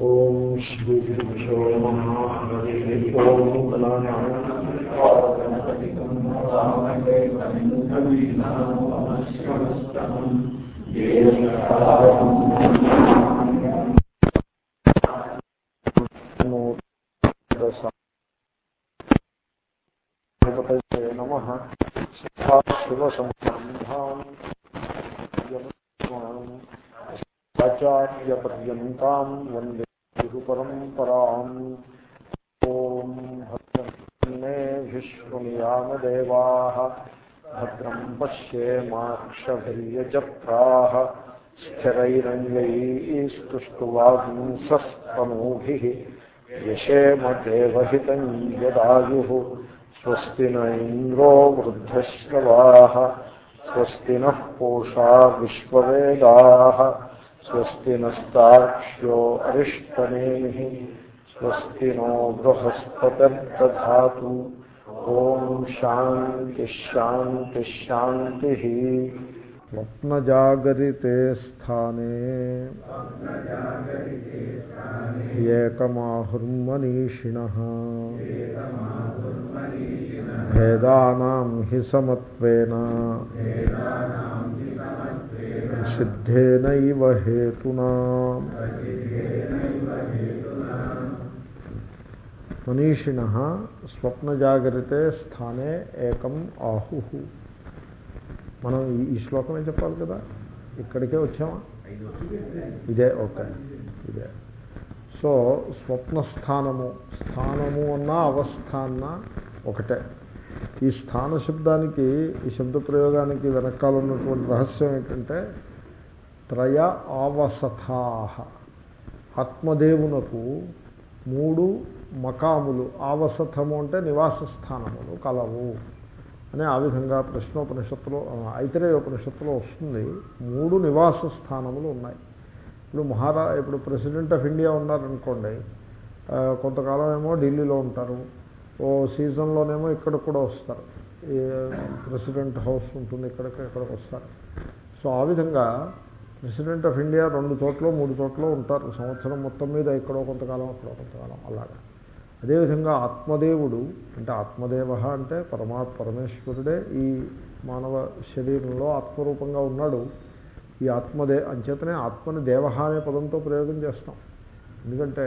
ఓం శ్రీ గురుభ్యో నమ क्षभ्यजक्राः स्थिरैरङ्गैस्तुष्टुवांसस्तनूभिः यशेम देवहितं यदायुः स्वस्ति न इन्द्रो वृद्धश्रवाः, स्वस्ति नः पूषा विश्ववेदाः स्वस्ति नो बृहस्पतिर्दधातु। ఓం శాంతి శాంతి శాంతి స్వప్నజాగరితే స్థానే ఏకమాహుర్మనీషిణ భేదానాం హి సమత్వేన సిద్ధేనైవ హేతునా మనీషిణ స్వప్నజాగ్రతే స్థానే ఏకం ఆహు. మనం ఈ శ్లోకమే చెప్పాలి కదా? ఇక్కడికే వచ్చామా? ఇదే ఓకే. ఇదే. సో స్వప్నస్థానము స్థానము అన్నా అవస్థాన్న ఒకటే. ఈ స్థాన శబ్దానికి ఈ శబ్ద ప్రయోగానికి వెనకాల ఉన్నటువంటి రహస్యం ఏంటంటే త్రయ ఆవసథా. ఆత్మదేవునకు మూడు మకాములు ఆవసథము అంటే నివాస స్థానములు కలవు అని ఆ విధంగా ప్రశ్నోపనిషత్తులో ఐతరేయోపనిషత్తులో వస్తుంది. మూడు నివాస స్థానములు ఉన్నాయి. ఇప్పుడు మహారా ఇప్పుడు ప్రెసిడెంట్ ఆఫ్ ఇండియా ఉన్నారనుకోండి కొంతకాలం ఏమో ఢిల్లీలో ఉంటారు. ఓ సీజన్లోనేమో ఇక్కడ కూడా వస్తారు. ఈ ప్రెసిడెంట్ హౌస్ ఉంటుంది ఇక్కడికి ఇక్కడికి వస్తారు. సో ఆ విధంగా ప్రెసిడెంట్ ఆఫ్ ఇండియా రెండు చోట్ల మూడు చోట్ల ఉంటారు. సంవత్సరం మొత్తం మీద ఇక్కడో కొంతకాలం అక్కడో కొంతకాలం అలాగా. అదేవిధంగా ఆత్మదేవుడు అంటే ఆత్మదేవ అంటే పరమా పరమేశ్వరుడే ఈ మానవ శరీరంలో ఆత్మరూపంగా ఉన్నాడు. ఈ ఆత్మదే అంచేతనే ఆత్మని దేవ అనే పదంతో ప్రయోగం చేస్తాం. ఎందుకంటే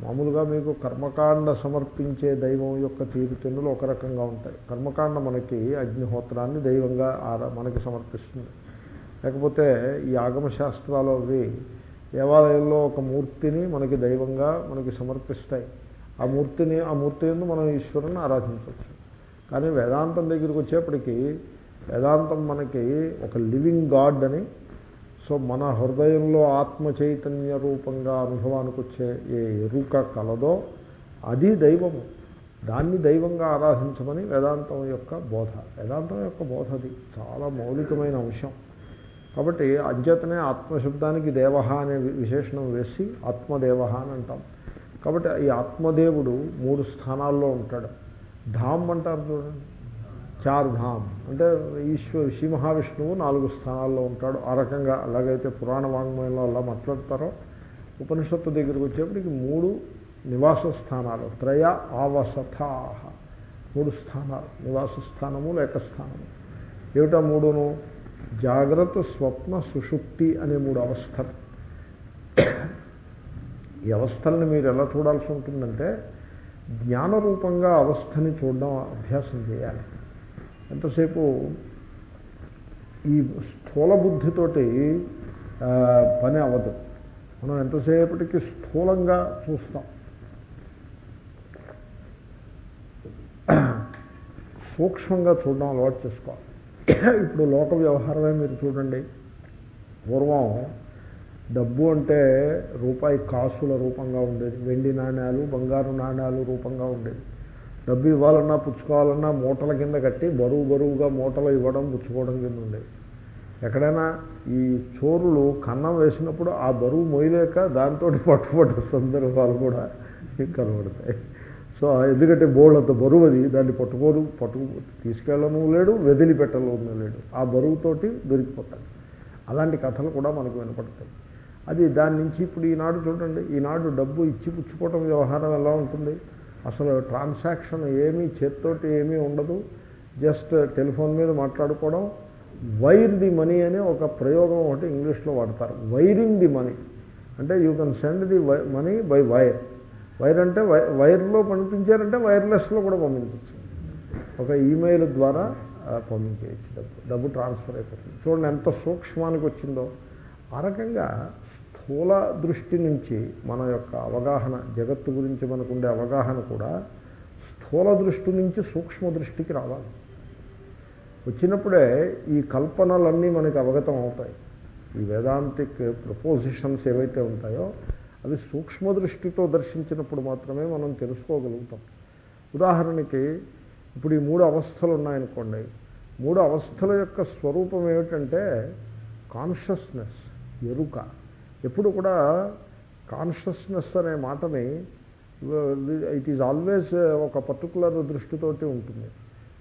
మామూలుగా మీకు కర్మకాండ సమర్పించే దైవం యొక్క తీరుతెన్నులు ఒక రకంగా ఉంటాయి. కర్మకాండ మనకి అగ్నిహోత్రాన్ని దైవంగా మనకి సమర్పిస్తుంది. లేకపోతే ఈ ఆగమశాస్త్రాలు అవి దేవాలయంలో ఒక మూర్తిని మనకి దైవంగా మనకి సమర్పిస్తాయి. ఆ మూర్తిని ఆ మూర్తి ఎందు మనం ఈశ్వరుని ఆరాధించవచ్చు. కానీ వేదాంతం దగ్గరికి వచ్చేప్పటికీ వేదాంతం మనకి ఒక లివింగ్ గాడ్ అని సో మన హృదయంలో ఆత్మ చైతన్య రూపంగా అనుభవానికి వచ్చే ఏ ఎరుక కలదో అది దైవము. దాన్ని దైవంగా ఆరాధించమని వేదాంతం యొక్క బోధ. వేదాంతం యొక్క బోధ అది చాలా మౌలికమైన అంశం. కాబట్టి అంచేతనే ఆత్మశబ్దానికి దేవ అనే విశేషణం వేసి ఆత్మదేవ అని అంటాం. కాబట్టి ఈ ఆత్మదేవుడు మూడు స్థానాల్లో ఉంటాడు. ధామ్ అంటారు చూడండి. చార్ ధామ్. అంటే ఈశ్వరు శ్రీ మహావిష్ణువు నాలుగు స్థానాల్లో ఉంటాడు. ఆ రకంగా అలాగైతే పురాణ వాంగ్మయంలో అలా మాట్లాడతారో ఉపనిషత్తు దగ్గరికి వచ్చేప్పటికి మూడు నివాస స్థానాలు. త్రయ ఆవసథాహ మూడు స్థానాలు. నివాస స్థానము లేక స్థానము ఏమిటా మూడును? జాగ్రత్త స్వప్న సుషుప్తి అనే మూడు అవస్థలు. ఈ అవస్థల్ని మీరు ఎలా చూడాల్సి ఉంటుందంటే జ్ఞానరూపంగా అవస్థని చూడడం అభ్యాసం చేయాలి. ఎంతసేపు ఈ స్థూల బుద్ధితోటి పని అవ్వదు. మనం ఎంతసేపటికి స్థూలంగా చూస్తాం. సూక్ష్మంగా చూడడం అలవాటు చేసుకోవాలి. ఇప్పుడు లోక వ్యవహారమే మీరు చూడండి. పూర్వం డబ్బు అంటే రూపాయి కాసుల రూపంగా ఉండేది. వెండి నాణ్యాలు బంగారు నాణ్యాలు రూపంగా ఉండేది డబ్బు ఇవ్వాలన్నా పుచ్చుకోవాలన్నా మూటల కింద కట్టి బరువు బరువుగా మూటలు ఇవ్వడం పుచ్చుకోవడం కింద ఉండేది. ఎక్కడైనా ఈ చోరులు కన్నం వేసినప్పుడు ఆ బరువు మొయ్యలేక దాంతో పట్టుబడ్డ సందర్భాలు కూడా కనబడతాయి. సో ఎందుకంటే బోర్డు అంత బరువు అది దాన్ని పట్టుకోరు పట్టుకు తీసుకెళ్ళను లేడు వదిలిపెట్టను లేడు. ఆ బరువుతోటి దొరికిపోతాడు అలాంటి కథలు కూడా మనకు వినపడతాయి. అది దాని నుంచి ఇప్పుడు ఈనాడు చూడండి ఈనాడు డబ్బు ఇచ్చి పుచ్చుకోవటం వ్యవహారం ఎలా ఉంటుంది? అసలు ట్రాన్సాక్షన్ ఏమీ చేత్తోటి ఏమీ ఉండదు. జస్ట్ టెలిఫోన్ మీద మాట్లాడుకోవడం. వైర్ ది మనీ అనే ఒక ప్రయోగం ఒకటి ఇంగ్లీష్లో వాడతారు. వైరింగ్ ది మనీ అంటే you can send the money by wire wire అంటే వైర్లో పంపించారంటే వైర్లెస్లో కూడా పంపించవచ్చు. ఒక ఈమెయిల్ ద్వారా పంపించేయచ్చు డబ్బు. డబ్బు ట్రాన్స్ఫర్ అయిపోతుంది. చూడండి ఎంత సూక్ష్మానికి వచ్చిందో. ఆ రకంగా స్థూల దృష్టి నుంచి మన యొక్క అవగాహన జగత్తు గురించి మనకుండే అవగాహన కూడా స్థూల దృష్టి నుంచి సూక్ష్మ దృష్టికి రావాలి. వచ్చినప్పుడే ఈ కల్పనలన్నీ మనకి అవగతం అవుతాయి. ఈ వేదాంతిక్ ప్రపోజిషన్స్ ఏవైతే ఉంటాయో అవి సూక్ష్మ దృష్టితో దర్శించినప్పుడు మాత్రమే మనం తెలుసుకోగలుగుతాం. ఉదాహరణకి ఇప్పుడు ఈ మూడు అవస్థలు ఉన్నాయనుకోండి. మూడు అవస్థల యొక్క స్వరూపం ఏమిటంటే కాన్షియస్నెస్ ఎరుక. ఎప్పుడు కూడా కాన్షియస్నెస్ అనే మాటని ఇట్ ఈజ్ ఆల్వేస్ ఒక పర్టికులర్ దృష్టితోటి ఉంటుంది.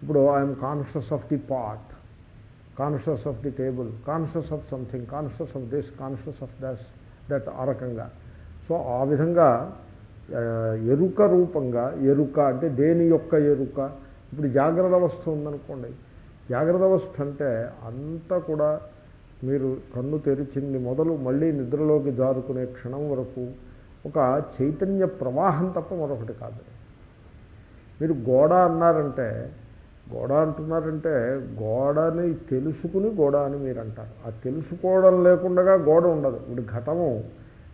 ఇప్పుడు I'm conscious of the pot conscious of the table conscious of something conscious of this conscious of this that ఆ రకంగా. సో ఆ విధంగా ఎరుక రూపంగా ఎరుక అంటే దేని యొక్క ఎరుక? ఇప్పుడు జాగ్రత్త అవస్థ ఉందనుకోండి. జాగ్రత్త అవస్థ అంటే అంతా కూడా మీరు కన్ను తెరిచింది మొదలు మళ్ళీ నిద్రలోకి జారుకునే క్షణం వరకు ఒక చైతన్య ప్రవాహం తప్ప మరొకటి కాదు. మీరు గోడ అన్నారంటే గోడ అంటున్నారంటే గోడని తెలుసుకుని గోడ అని మీరు అంటారు ఆ తెలుసుకోవడం లేకుండా గోడ ఉండదు. ఇప్పుడు ఘటము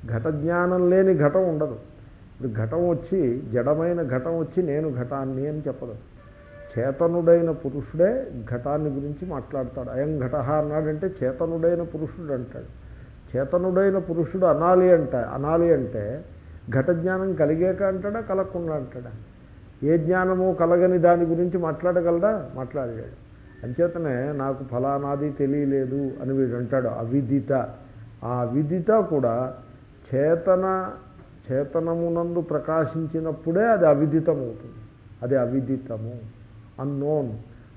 ఘట జ్ఞానం లేని ఘటం ఉండదు. ఇప్పుడు ఘటం వచ్చి జడమైన ఘటం వచ్చి నేను ఘటాన్ని అని చెప్పదు. చేతనుడైన పురుషుడే ఘటాన్ని గురించి మాట్లాడతాడు. అయం ఘట అన్నాడంటే చేతనుడైన పురుషుడు అంటాడు. చేతనుడైన పురుషుడు అనాలి అంట అనాలి అంటే ఘట జ్ఞానం కలిగాక అంటాడా కలగకుండా అంటాడా? ఏ జ్ఞానము కలగని దాని గురించి మాట్లాడగలడా? మాట్లాడలేడు. అంచేతనే నాకు ఫలానాది తెలియలేదు అని వీడు అంటాడు. అవిదిత. ఆ విదిత కూడా చేతన చేతనమునందు ప్రకాశించినప్పుడే అది అవిదితమవుతుంది. అది అవిదితము. అన్నోన్.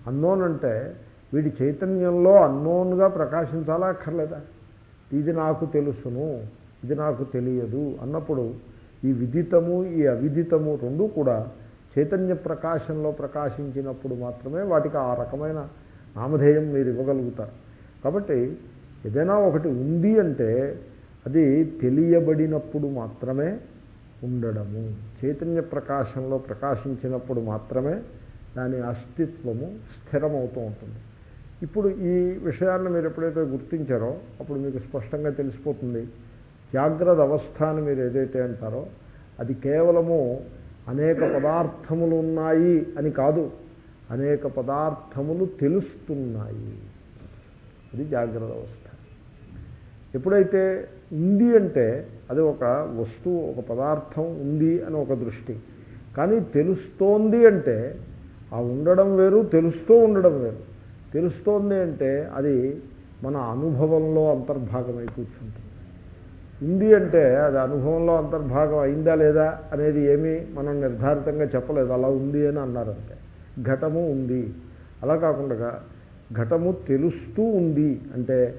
అన్నోన్ అంటే వీడి చైతన్యంలో అన్నోన్గా ప్రకాశించాలా అక్కర్లేదా? ఇది నాకు తెలుసును ఇది నాకు తెలియదు అన్నప్పుడు ఈ విదితము ఈ అవిదితము రెండు కూడా చైతన్య ప్రకాశంలో ప్రకాశించినప్పుడు మాత్రమే వాటికి ఆ రకమైన నామధేయం మీరు ఇవ్వగలుగుతారు. కాబట్టి ఏదైనా ఒకటి ఉంది అంటే అది తెలియబడినప్పుడు మాత్రమే ఉండడము. చైతన్య ప్రకాశంలో ప్రకాశించినప్పుడు మాత్రమే దాని అస్తిత్వము స్థిరమవుతూ ఉంటుంది. ఇప్పుడు ఈ విషయాన్ని మీరు ఎప్పుడైతే గుర్తించారో అప్పుడు మీకు స్పష్టంగా తెలిసిపోతుంది. జాగ్రత్త అవస్థ అని మీరు ఏదైతే అంటారో అది కేవలము అనేక పదార్థములు ఉన్నాయి అని కాదు. అనేక పదార్థములు తెలుస్తున్నాయి. అది జాగ్రత్త అవస్థ. ఎప్పుడైతే ఉంది అంటే అది ఒక వస్తువు ఒక పదార్థం ఉంది అని ఒక దృష్టి. కానీ తెలుస్తోంది అంటే ఆ ఉండడం వేరు తెలుస్తూ ఉండడం వేరు. తెలుస్తోంది అంటే అది మన అనుభవంలో అంతర్భాగమై కూర్చుంటుంది. ఉంది అంటే అది అనుభవంలో అంతర్భాగం అయిందా లేదా అనేది ఏమీ మనం నిర్ధారితంగా చెప్పలేదు. అలా ఉంది అని అన్నారంటే ఘటము ఉంది. అలా కాకుండా ఘటము తెలుస్తూ ఉంది అంటే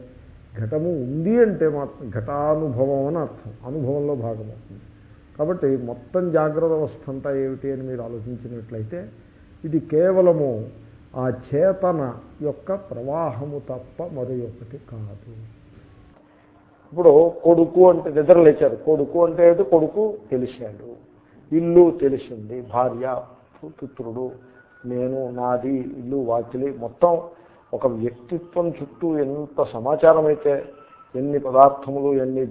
ఘటము ఉంది అంటే మాత్రం ఘటానుభవం అని అర్థం. అనుభవంలో భాగం అవుతుంది కాబట్టి మొత్తం జాగ్రత్త అవస్థ అంతా ఏమిటి అని మీరు ఆలోచించినట్లయితే ఇది కేవలము ఆ చేతన యొక్క ప్రవాహము తప్ప మరొకటి ఒకటి కాదు. ఇప్పుడు కొడుకు అంటే నిద్ర లేచారు కొడుకు అంటే ఏమిటి? కొడుకు తెలిసాడు ఇల్లు తెలిసింది. భార్య పుత్రుడు నేను నాది ఇల్లు వాకిలి మొత్తం ఒక వ్యక్తిత్వం చుట్టూ ఎంత సమాచారం అయితే ఎన్ని పదార్థములు ఎన్ని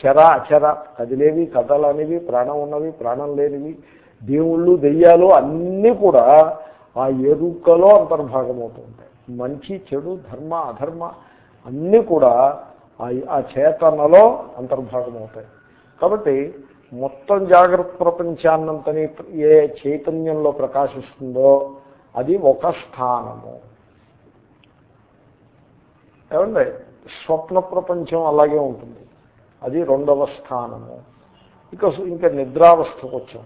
చెర అచర కదిలేవి కథలు అనేవి ప్రాణం ఉన్నవి ప్రాణం లేనివి దేవుళ్ళు దెయ్యాలు అన్నీ కూడా ఆ ఎరుకలో అంతర్భాగమవుతుంటాయి. మంచి చెడు ధర్మ అధర్మ అన్నీ కూడా ఆ చేతనలో అంతర్భాగమవుతాయి. కాబట్టి మొత్తం జాగ్రత్త ప్రపంచాన్నంతని ఏ చైతన్యంలో ప్రకాశిస్తుందో అది ఒక స్థానము. ఏమండి? స్వప్న ప్రపంచం అలాగే ఉంటుంది. అది రెండవ స్థానము. ఇక ఇంకా నిద్రావస్థకు వచ్చాం.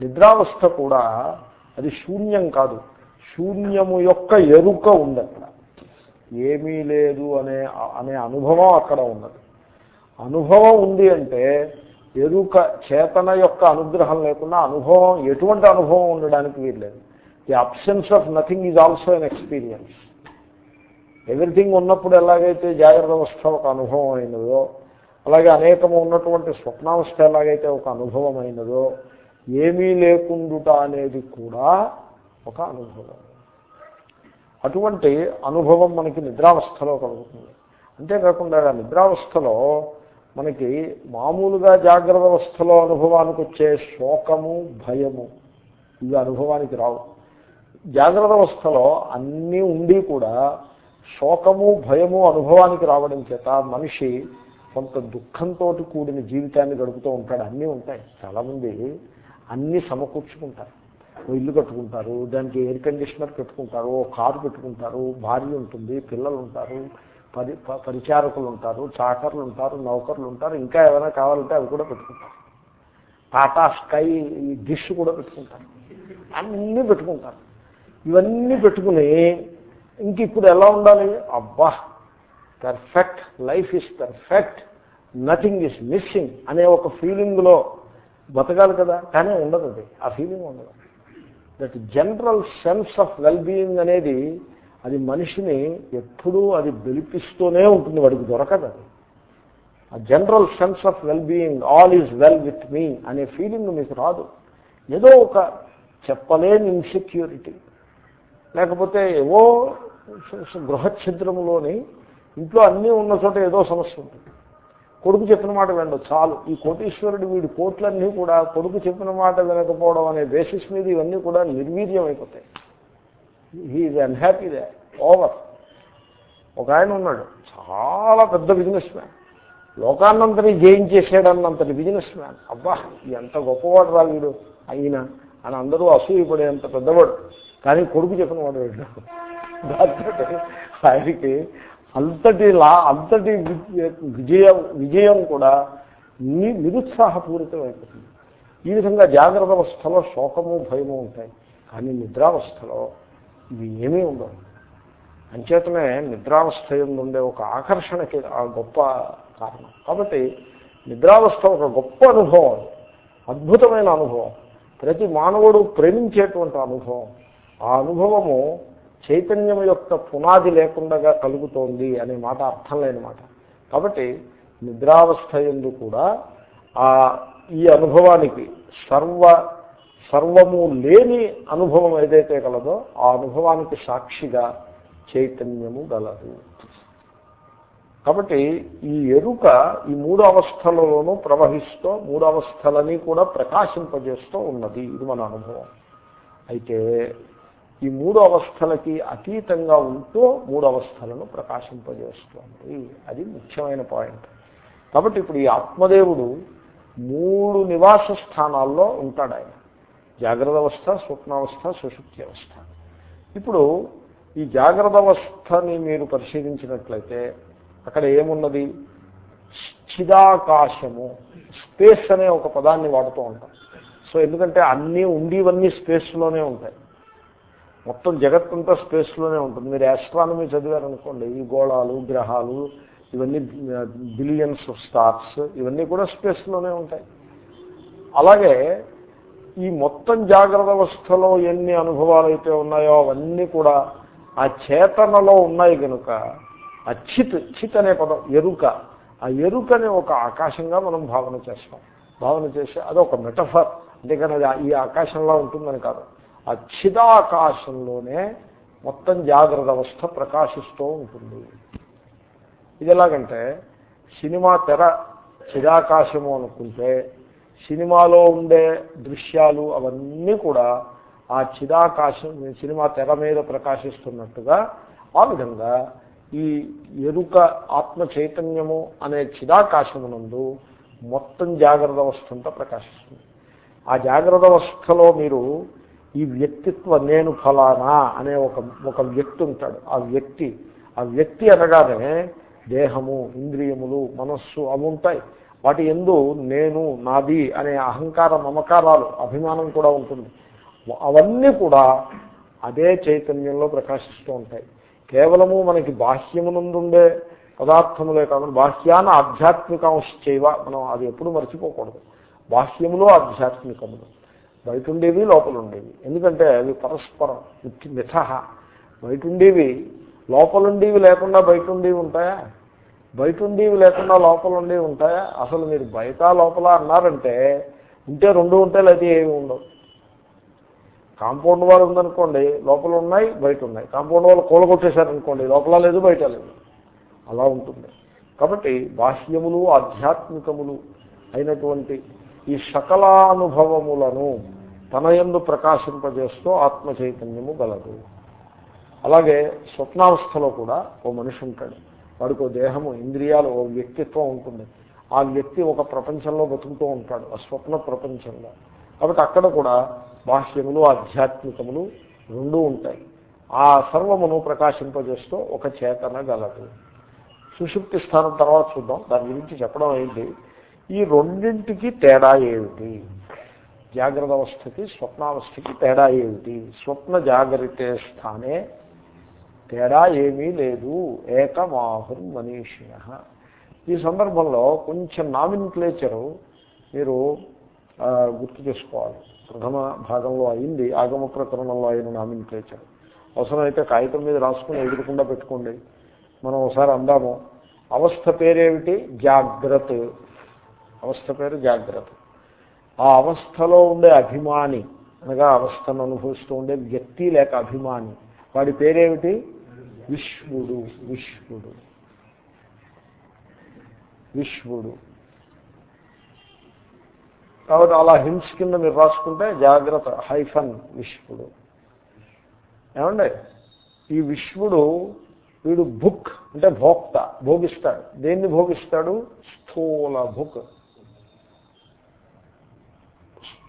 నిద్రావస్థ కూడా అది శూన్యం కాదు. శూన్యము యొక్క ఎరుక ఉంది అక్కడ ఏమీ లేదు అనే అనే అనుభవం అక్కడ ఉన్నది. అనుభవం ఉంది అంటే ఎరుక చేతన యొక్క అనుగ్రహం లేకుండా అనుభవం ఎటువంటి అనుభవం ఉండడానికి వీల్లేదు the absence of nothing is also an experience everything ఉన్నప్పుడు ఎలాగైతే జాగ్రత్త అవస్థ ఒక అనుభవం అయినదో అలాగే అనేకము ఉన్నటువంటి స్వప్నావస్థ ఎలాగైతే ఒక అనుభవం అయినదో ఏమీ లేకుండుట అనేది కూడా ఒక అనుభవం. అటువంటి అనుభవం మనకి నిద్రావస్థలో కలుగుతుంది. అంతేకాకుండా ఆ నిద్రావస్థలో మనకి మామూలుగా జాగ్రత్త అవస్థలో అనుభవానికి వచ్చే శోకము భయము ఇవి అనుభవానికి రావు. జాగ్రత్త అవస్థలో అన్నీ ఉండి కూడా శోకము భయము అనుభవానికి రావడం చేత మనిషి కొంత దుఃఖంతో కూడిన జీవితాన్ని గడుపుతూ ఉంటాడు. అన్నీ ఉంటాయి. చాలామంది అన్నీ సమకూర్చుకుంటారు. ఇల్లు కట్టుకుంటారు దానికి ఎయిర్ కండిషనర్ పెట్టుకుంటారు కారు పెట్టుకుంటారు భార్య ఉంటుంది పిల్లలు ఉంటారు పరి ప- పరిచారకులు ఉంటారు చాకర్లు ఉంటారు నౌకర్లు ఉంటారు ఇంకా ఏమైనా కావాలంటే అవి కూడా పెట్టుకుంటారు. టాటా స్కై ఈ డిష్ కూడా పెట్టుకుంటారు. అన్నీ పెట్టుకుంటారు. ఇవన్నీ పెట్టుకుని ఇంక ఇప్పుడు ఎలా ఉండాలి? అబ్బా! Perfect life is perfect nothing is missing అనే ఒక ఫీలింగ్లో బతకాలి కదా కానీ ఉండదు అది. ఆ ఫీలింగ్ ఉండదు. That general sense of well being అనేది అది మనిషిని ఎప్పుడూ అది బెలిపిస్తూనే ఉంటుంది వాడికి దొరకదు అది. ఆ general sense of well being all is well with me అనే ఫీలింగ్ మీకు రాదు. ఏదో ఒక చెప్పలేని ఇన్సెక్యూరిటీ లేకపోతే ఏవో గృహఛిద్రంలోని ఇంట్లో అన్నీ ఉన్న చోట ఏదో సమస్య ఉంటుంది కొడుకు చెప్పిన మాట వినడు చాలు. ఈ కోటీశ్వరుడు వీడి కోట్లన్నీ కూడా కొడుకు చెప్పిన మాట వినకపోవడం అనే బేసిస్ మీద ఇవన్నీ కూడా నిర్వీర్యం అయిపోతాయి హీఈ్ అన్హ్యాపీ దే ఓవర్ ఒక ఆయన ఉన్నాడు చాలా పెద్ద బిజినెస్ మ్యాన్ లోకాన్నంతని జయించేసాడన్నంతటి బిజినెస్ మ్యాన్ అబ్బా ఎంత గొప్పవాడు రా వీడు. అయినా అని అందరూ అసూయపడేంత పెద్దవాడు. కానీ కొడుకు చెప్పిన వాడు వీడు ఆయనకి అంతటి లా అంతటి విజయం విజయం కూడా ని నిరుత్సాహపూరితం అయిపోతుంది ఈ విధంగా జాగ్రత్త అవస్థలో శోకము భయము ఉంటాయి. కానీ నిద్రావస్థలో ఇవి ఏమీ ఉండవు. అంచేతనే నిద్రావస్థ ఉండే ఒక ఆకర్షణకి ఆ గొప్ప కారణం. కాబట్టి నిద్రావస్థ ఒక గొప్ప అనుభవం అద్భుతమైన అనుభవం. ప్రతి మానవుడు ప్రేమించేటువంటి అనుభవం. ఆ అనుభవము చైతన్యం యొక్క పునాది లేకుండా కలుగుతోంది అనే మాట అర్థం లేని మాట. కాబట్టి నిద్రావస్థ ఎందు కూడా ఆ ఈ అనుభవానికి సర్వ సర్వము లేని అనుభవం ఏదైతే కలదో ఆ అనుభవానికి సాక్షిగా చైతన్యము గలదు. కాబట్టి ఈ ఎరుక ఈ మూడు అవస్థలలోనూ ప్రవహిస్తూ మూడు అవస్థలని కూడా ప్రకాశింపజేస్తూ ఉన్నది. ఇది మన అనుభవం. అయితే ఈ మూడు అవస్థలకి అతీతంగా ఉంటూ మూడు అవస్థలను ప్రకాశింపజేస్తుంది. అది ముఖ్యమైన పాయింట్. కాబట్టి ఇప్పుడు ఈ ఆత్మదేవుడు మూడు నివాస స్థానాల్లో ఉంటాడు ఆయన. జాగ్రత్త అవస్థ స్వప్నావస్థ సుశుక్తి అవస్థ. ఇప్పుడు ఈ జాగ్రత్త అవస్థని మీరు పరిశీలించినట్లయితే అక్కడ ఏమున్నది? చిదాకాశము స్పేస్ అనే ఒక పదాన్ని వాడుతూ ఉంటాం. సో ఎందుకంటే అన్నీ ఉండేవన్నీ స్పేస్లోనే ఉంటాయి. మొత్తం జగత్తంతా స్పేస్లోనే ఉంటుంది. మీరు యాస్ట్రానమీ చదివారనుకోండి ఈ గోళాలు గ్రహాలు ఇవన్నీ బిలియన్స్ ఆఫ్ స్టార్స్ ఇవన్నీ కూడా స్పేస్లోనే ఉంటాయి. అలాగే ఈ మొత్తం జాగ్రత్త అవస్థలో ఎన్ని అనుభవాలు అయితే ఉన్నాయో అవన్నీ కూడా ఆ చేతనలో ఉన్నాయి కనుక ఆ చిత్ చిత్ అనే పదం ఎరుక ఆ ఎరుకని ఒక ఆకాశంగా మనం భావన చేస్తాం. భావన చేసి అదొక మెటఫర్ అంతేకాని అది ఈ ఆకాశంలో ఉంటుందని కాదు. ఆ చిదాకాశంలోనే మొత్తం జాగ్రత్త అవస్థ ప్రకాశిస్తూ ఉంటుంది. ఇది ఎలాగంటే సినిమా తెర చిదాకాశము అనుకుంటే సినిమాలో ఉండే దృశ్యాలు అవన్నీ కూడా ఆ చిదాకాశం సినిమా తెర మీద ప్రకాశిస్తున్నట్టుగా ఆ విధంగా ఈ ఎరుక ఆత్మ చైతన్యము అనే చిరాకాశమునందు మొత్తం జాగ్రత్త అవస్థంతా ప్రకాశిస్తుంది. ఆ జాగ్రత్త అవస్థలో మీరు ఈ వ్యక్తిత్వ నేను ఫలానా అనే ఒక ఒక వ్యక్తి ఉంటాడు. ఆ వ్యక్తి ఆ వ్యక్తి అనగానే దేహము ఇంద్రియములు మనస్సు అవి ఉంటాయి. వాటి ఎందు నేను నాది అనే అహంకార మమకారాలు అభిమానం కూడా ఉంటుంది. అవన్నీ కూడా అదే చైతన్యంలో ప్రకాశిస్తూ ఉంటాయి. కేవలము మనకి బాహ్యమునందుండే పదార్థములే కాకుండా బాహ్యాన ఆధ్యాత్మికంశ్చైవ మనం అది ఎప్పుడు మర్చిపోకూడదు. బాహ్యములో ఆధ్యాత్మికములు. బయట ఉండేవి లోపల ఉండేవి ఎందుకంటే అవి పరస్పరం మిథహ. బయట ఉండేవి లోపల ఉండేవి లేకుండా బయట ఉండేవి ఉంటాయా? బయట ఉండేవి లేకుండా లోపల ఉండేవి ఉంటాయా? అసలు మీరు బయట లోపల అన్నారంటే ఉంటే రెండు ఉంటే లేకపోతే ఏమి ఉండవు. కాంపౌండ్ వాళ్ళు ఉందనుకోండి లోపల ఉన్నాయి బయట ఉన్నాయి కాంపౌండ్ వాళ్ళు కూలగొట్టేశారనుకోండి లోపల లేదు బయట లేదు. అలా ఉంటుంది. కాబట్టి బాహ్యములు ఆధ్యాత్మికములు అయినటువంటి ఈ సకలానుభవములను తన ఎందు ప్రకాశింపజేస్తూ ఆత్మ చైతన్యము గలదు. అలాగే స్వప్నావస్థలో కూడా ఓ మనిషి ఉంటాడు. వాడికి ఓ దేహము ఇంద్రియాలు ఓ వ్యక్తిత్వం ఉంటుంది. ఆ వ్యక్తి ఒక ప్రపంచంలో బతుకుతూ ఉంటాడు ఆ స్వప్న ప్రపంచంలో. కాబట్టి అక్కడ కూడా బాహ్యములు ఆధ్యాత్మికములు రెండూ ఉంటాయి. ఆ సర్వమును ప్రకాశింపజేస్తూ ఒక చేతన గలదు. సుషుప్తి స్థానం తర్వాత చూద్దాం. దాని గురించి చెప్పడం అయింది ఈ రెండింటికి తేడా ఏమిటి? జాగ్రత్త అవస్థకి స్వప్నావస్థకి తేడా ఏమిటి? స్వప్న జాగ్రత్త స్థానే తేడా ఏమీ లేదు. ఏకమాహుర్ మనీషిణ. ఈ సందర్భంలో కొంచెం నామినిక్లేచరు మీరు గుర్తు చేసుకోవాలి. ప్రథమ భాగంలో అయింది ఆగమ ప్రకరణంలో అయిన నామిన్క్లేచర్. అవసరమైతే కాగితం మీద రాసుకుని ఎదురకుండా పెట్టుకోండి. మనం ఒకసారి అందాము. అవస్థ పేరేమిటి? జాగ్రత్త అవస్థ పేరు జాగ్రత్త. ఆ అవస్థలో ఉండే అభిమాని అనగా అవస్థను అనుభవిస్తూ ఉండే వ్యక్తి లేక అభిమాని వాడి పేరేమిటి? విశ్వడు విశ్వడు విశ్వడు కాబట్టి అలా హింస్ కింద మీరు రాసుకుంటే జాగ్రత్త హైఫన్ విశ్వడు ఏమండి? ఈ విశ్వడు వీడు బుక్ అంటే భోక్త భోగిస్తాడు. దేన్ని భోగిస్తాడు? స్థూల భుక్.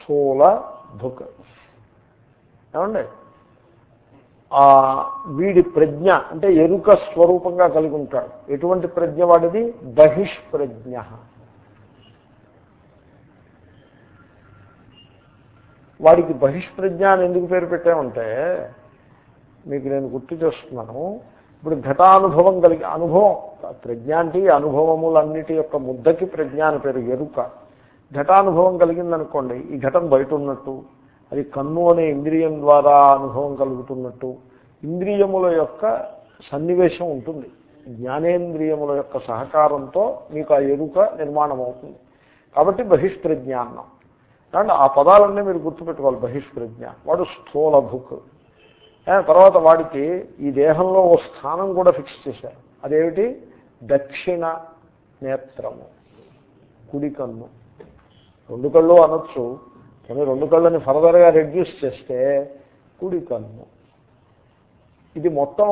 స్థూల భుక్ ఏమండి? వీడి ప్రజ్ఞ అంటే ఎరుక స్వరూపంగా కలిగి ఉంటాడు. ఎటువంటి ప్రజ్ఞ వాడిది? బహిష్ప్రజ్ఞ. వాడికి బహిష్ప్రజ్ఞ అని ఎందుకు పేరు పెట్టామంటే మీకు నేను గుర్తు చేస్తున్నాను ఇప్పుడు ఘటానుభవం కలిగి అనుభవం ప్రజ్ఞ అంటే అనుభవములన్నిటి యొక్క ముద్దకి ప్రజ్ఞ అని పేరు ఎరుక. ఘటానుభవం కలిగిందనుకోండి ఈ ఘటం బయట ఉన్నట్టు అది కన్ను అనే ఇంద్రియం ద్వారా అనుభవం కలుగుతున్నట్టు ఇంద్రియముల యొక్క సన్నివేశం ఉంటుంది. జ్ఞానేంద్రియముల యొక్క సహకారంతో మీకు ఆ ఎరుక నిర్మాణం అవుతుంది కాబట్టి బహిష్ప్రజ్ఞానం. అండ్ కాబట్టి ఆ పదాలన్నీ మీరు గుర్తుపెట్టుకోవాలి బహిష్ప్రజ్ఞ. వాడు స్థూల భుక్. తర్వాత వాడికి ఈ దేహంలో ఓ స్థానం కూడా ఫిక్స్ చేశారు. అదేమిటి? దక్షిణ నేత్రము. కుడి కన్ను. రెండు కళ్ళు అనొచ్చు కానీ రెండు కళ్ళని ఫర్దర్గా రెడ్యూస్ చేస్తే కుడి కన్ను. ఇది మొత్తం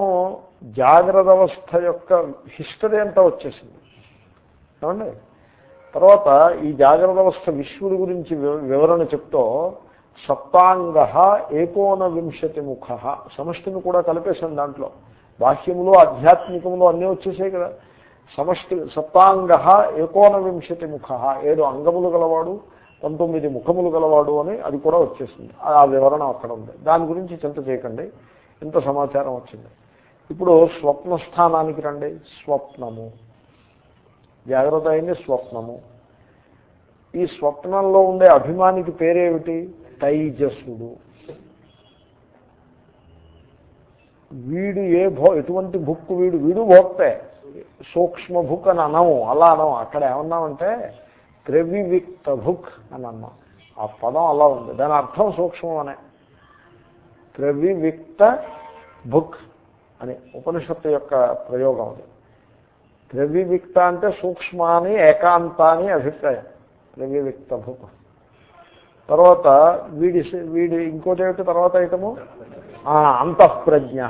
జాగ్రత్త అవస్థ యొక్క హిస్టరీ అంతా వచ్చేసింది. ఏమండి? తర్వాత ఈ జాగ్రత్త అవస్థ విశ్వడి గురించి వివరణ చెప్తూ సప్తాంగ ఏకోన వింశతి ముఖ. సమష్టిని కూడా కలిపేశాను దాంట్లో. బాహ్యములు ఆధ్యాత్మికములు అన్నీ వచ్చేసాయి కదా. సమష్టి సప్తాంగ ఏకోనవింశతి ముఖ. ఏడు అంగములు గలవాడు పంతొమ్మిది ముఖములు గలవాడు అని అది కూడా వచ్చేసింది. ఆ వివరణ అక్కడ ఉంది. దాని గురించి చింత చేయకండి. ఇంత సమాచారం వచ్చింది. ఇప్పుడు స్వప్న స్థానానికి రండి. స్వప్నము. జాగ్రత్త అయింది స్వప్నము. ఈ స్వప్నంలో ఉండే అభిమానికి పేరేమిటి? తైజస్సుడు. వీడు ఏ భో ఎటువంటి భుక్కు వీడు? వీడు భోక్తే. సూక్ష్మ భుక్ అని. అనము అలా అనము అక్కడ ఏమన్నామంటే ద్రవివిక్త భుక్ అని అన్నాం ఆ పదం అలా ఉంది. దాని అర్థం సూక్ష్మం అనే ద్రవివిక్త భుక్ అని ఉపనిషత్తు యొక్క ప్రయోగం అది. ద్రవివిక్త అంటే సూక్ష్మాని ఏకాంతాని అభిప్రాయం. ద్రవివిక్త భుక్ తర్వాత వీడి వీడి ఇంకోటి ఏమిటి తర్వాత ఐటము అంతఃప్రజ్ఞ.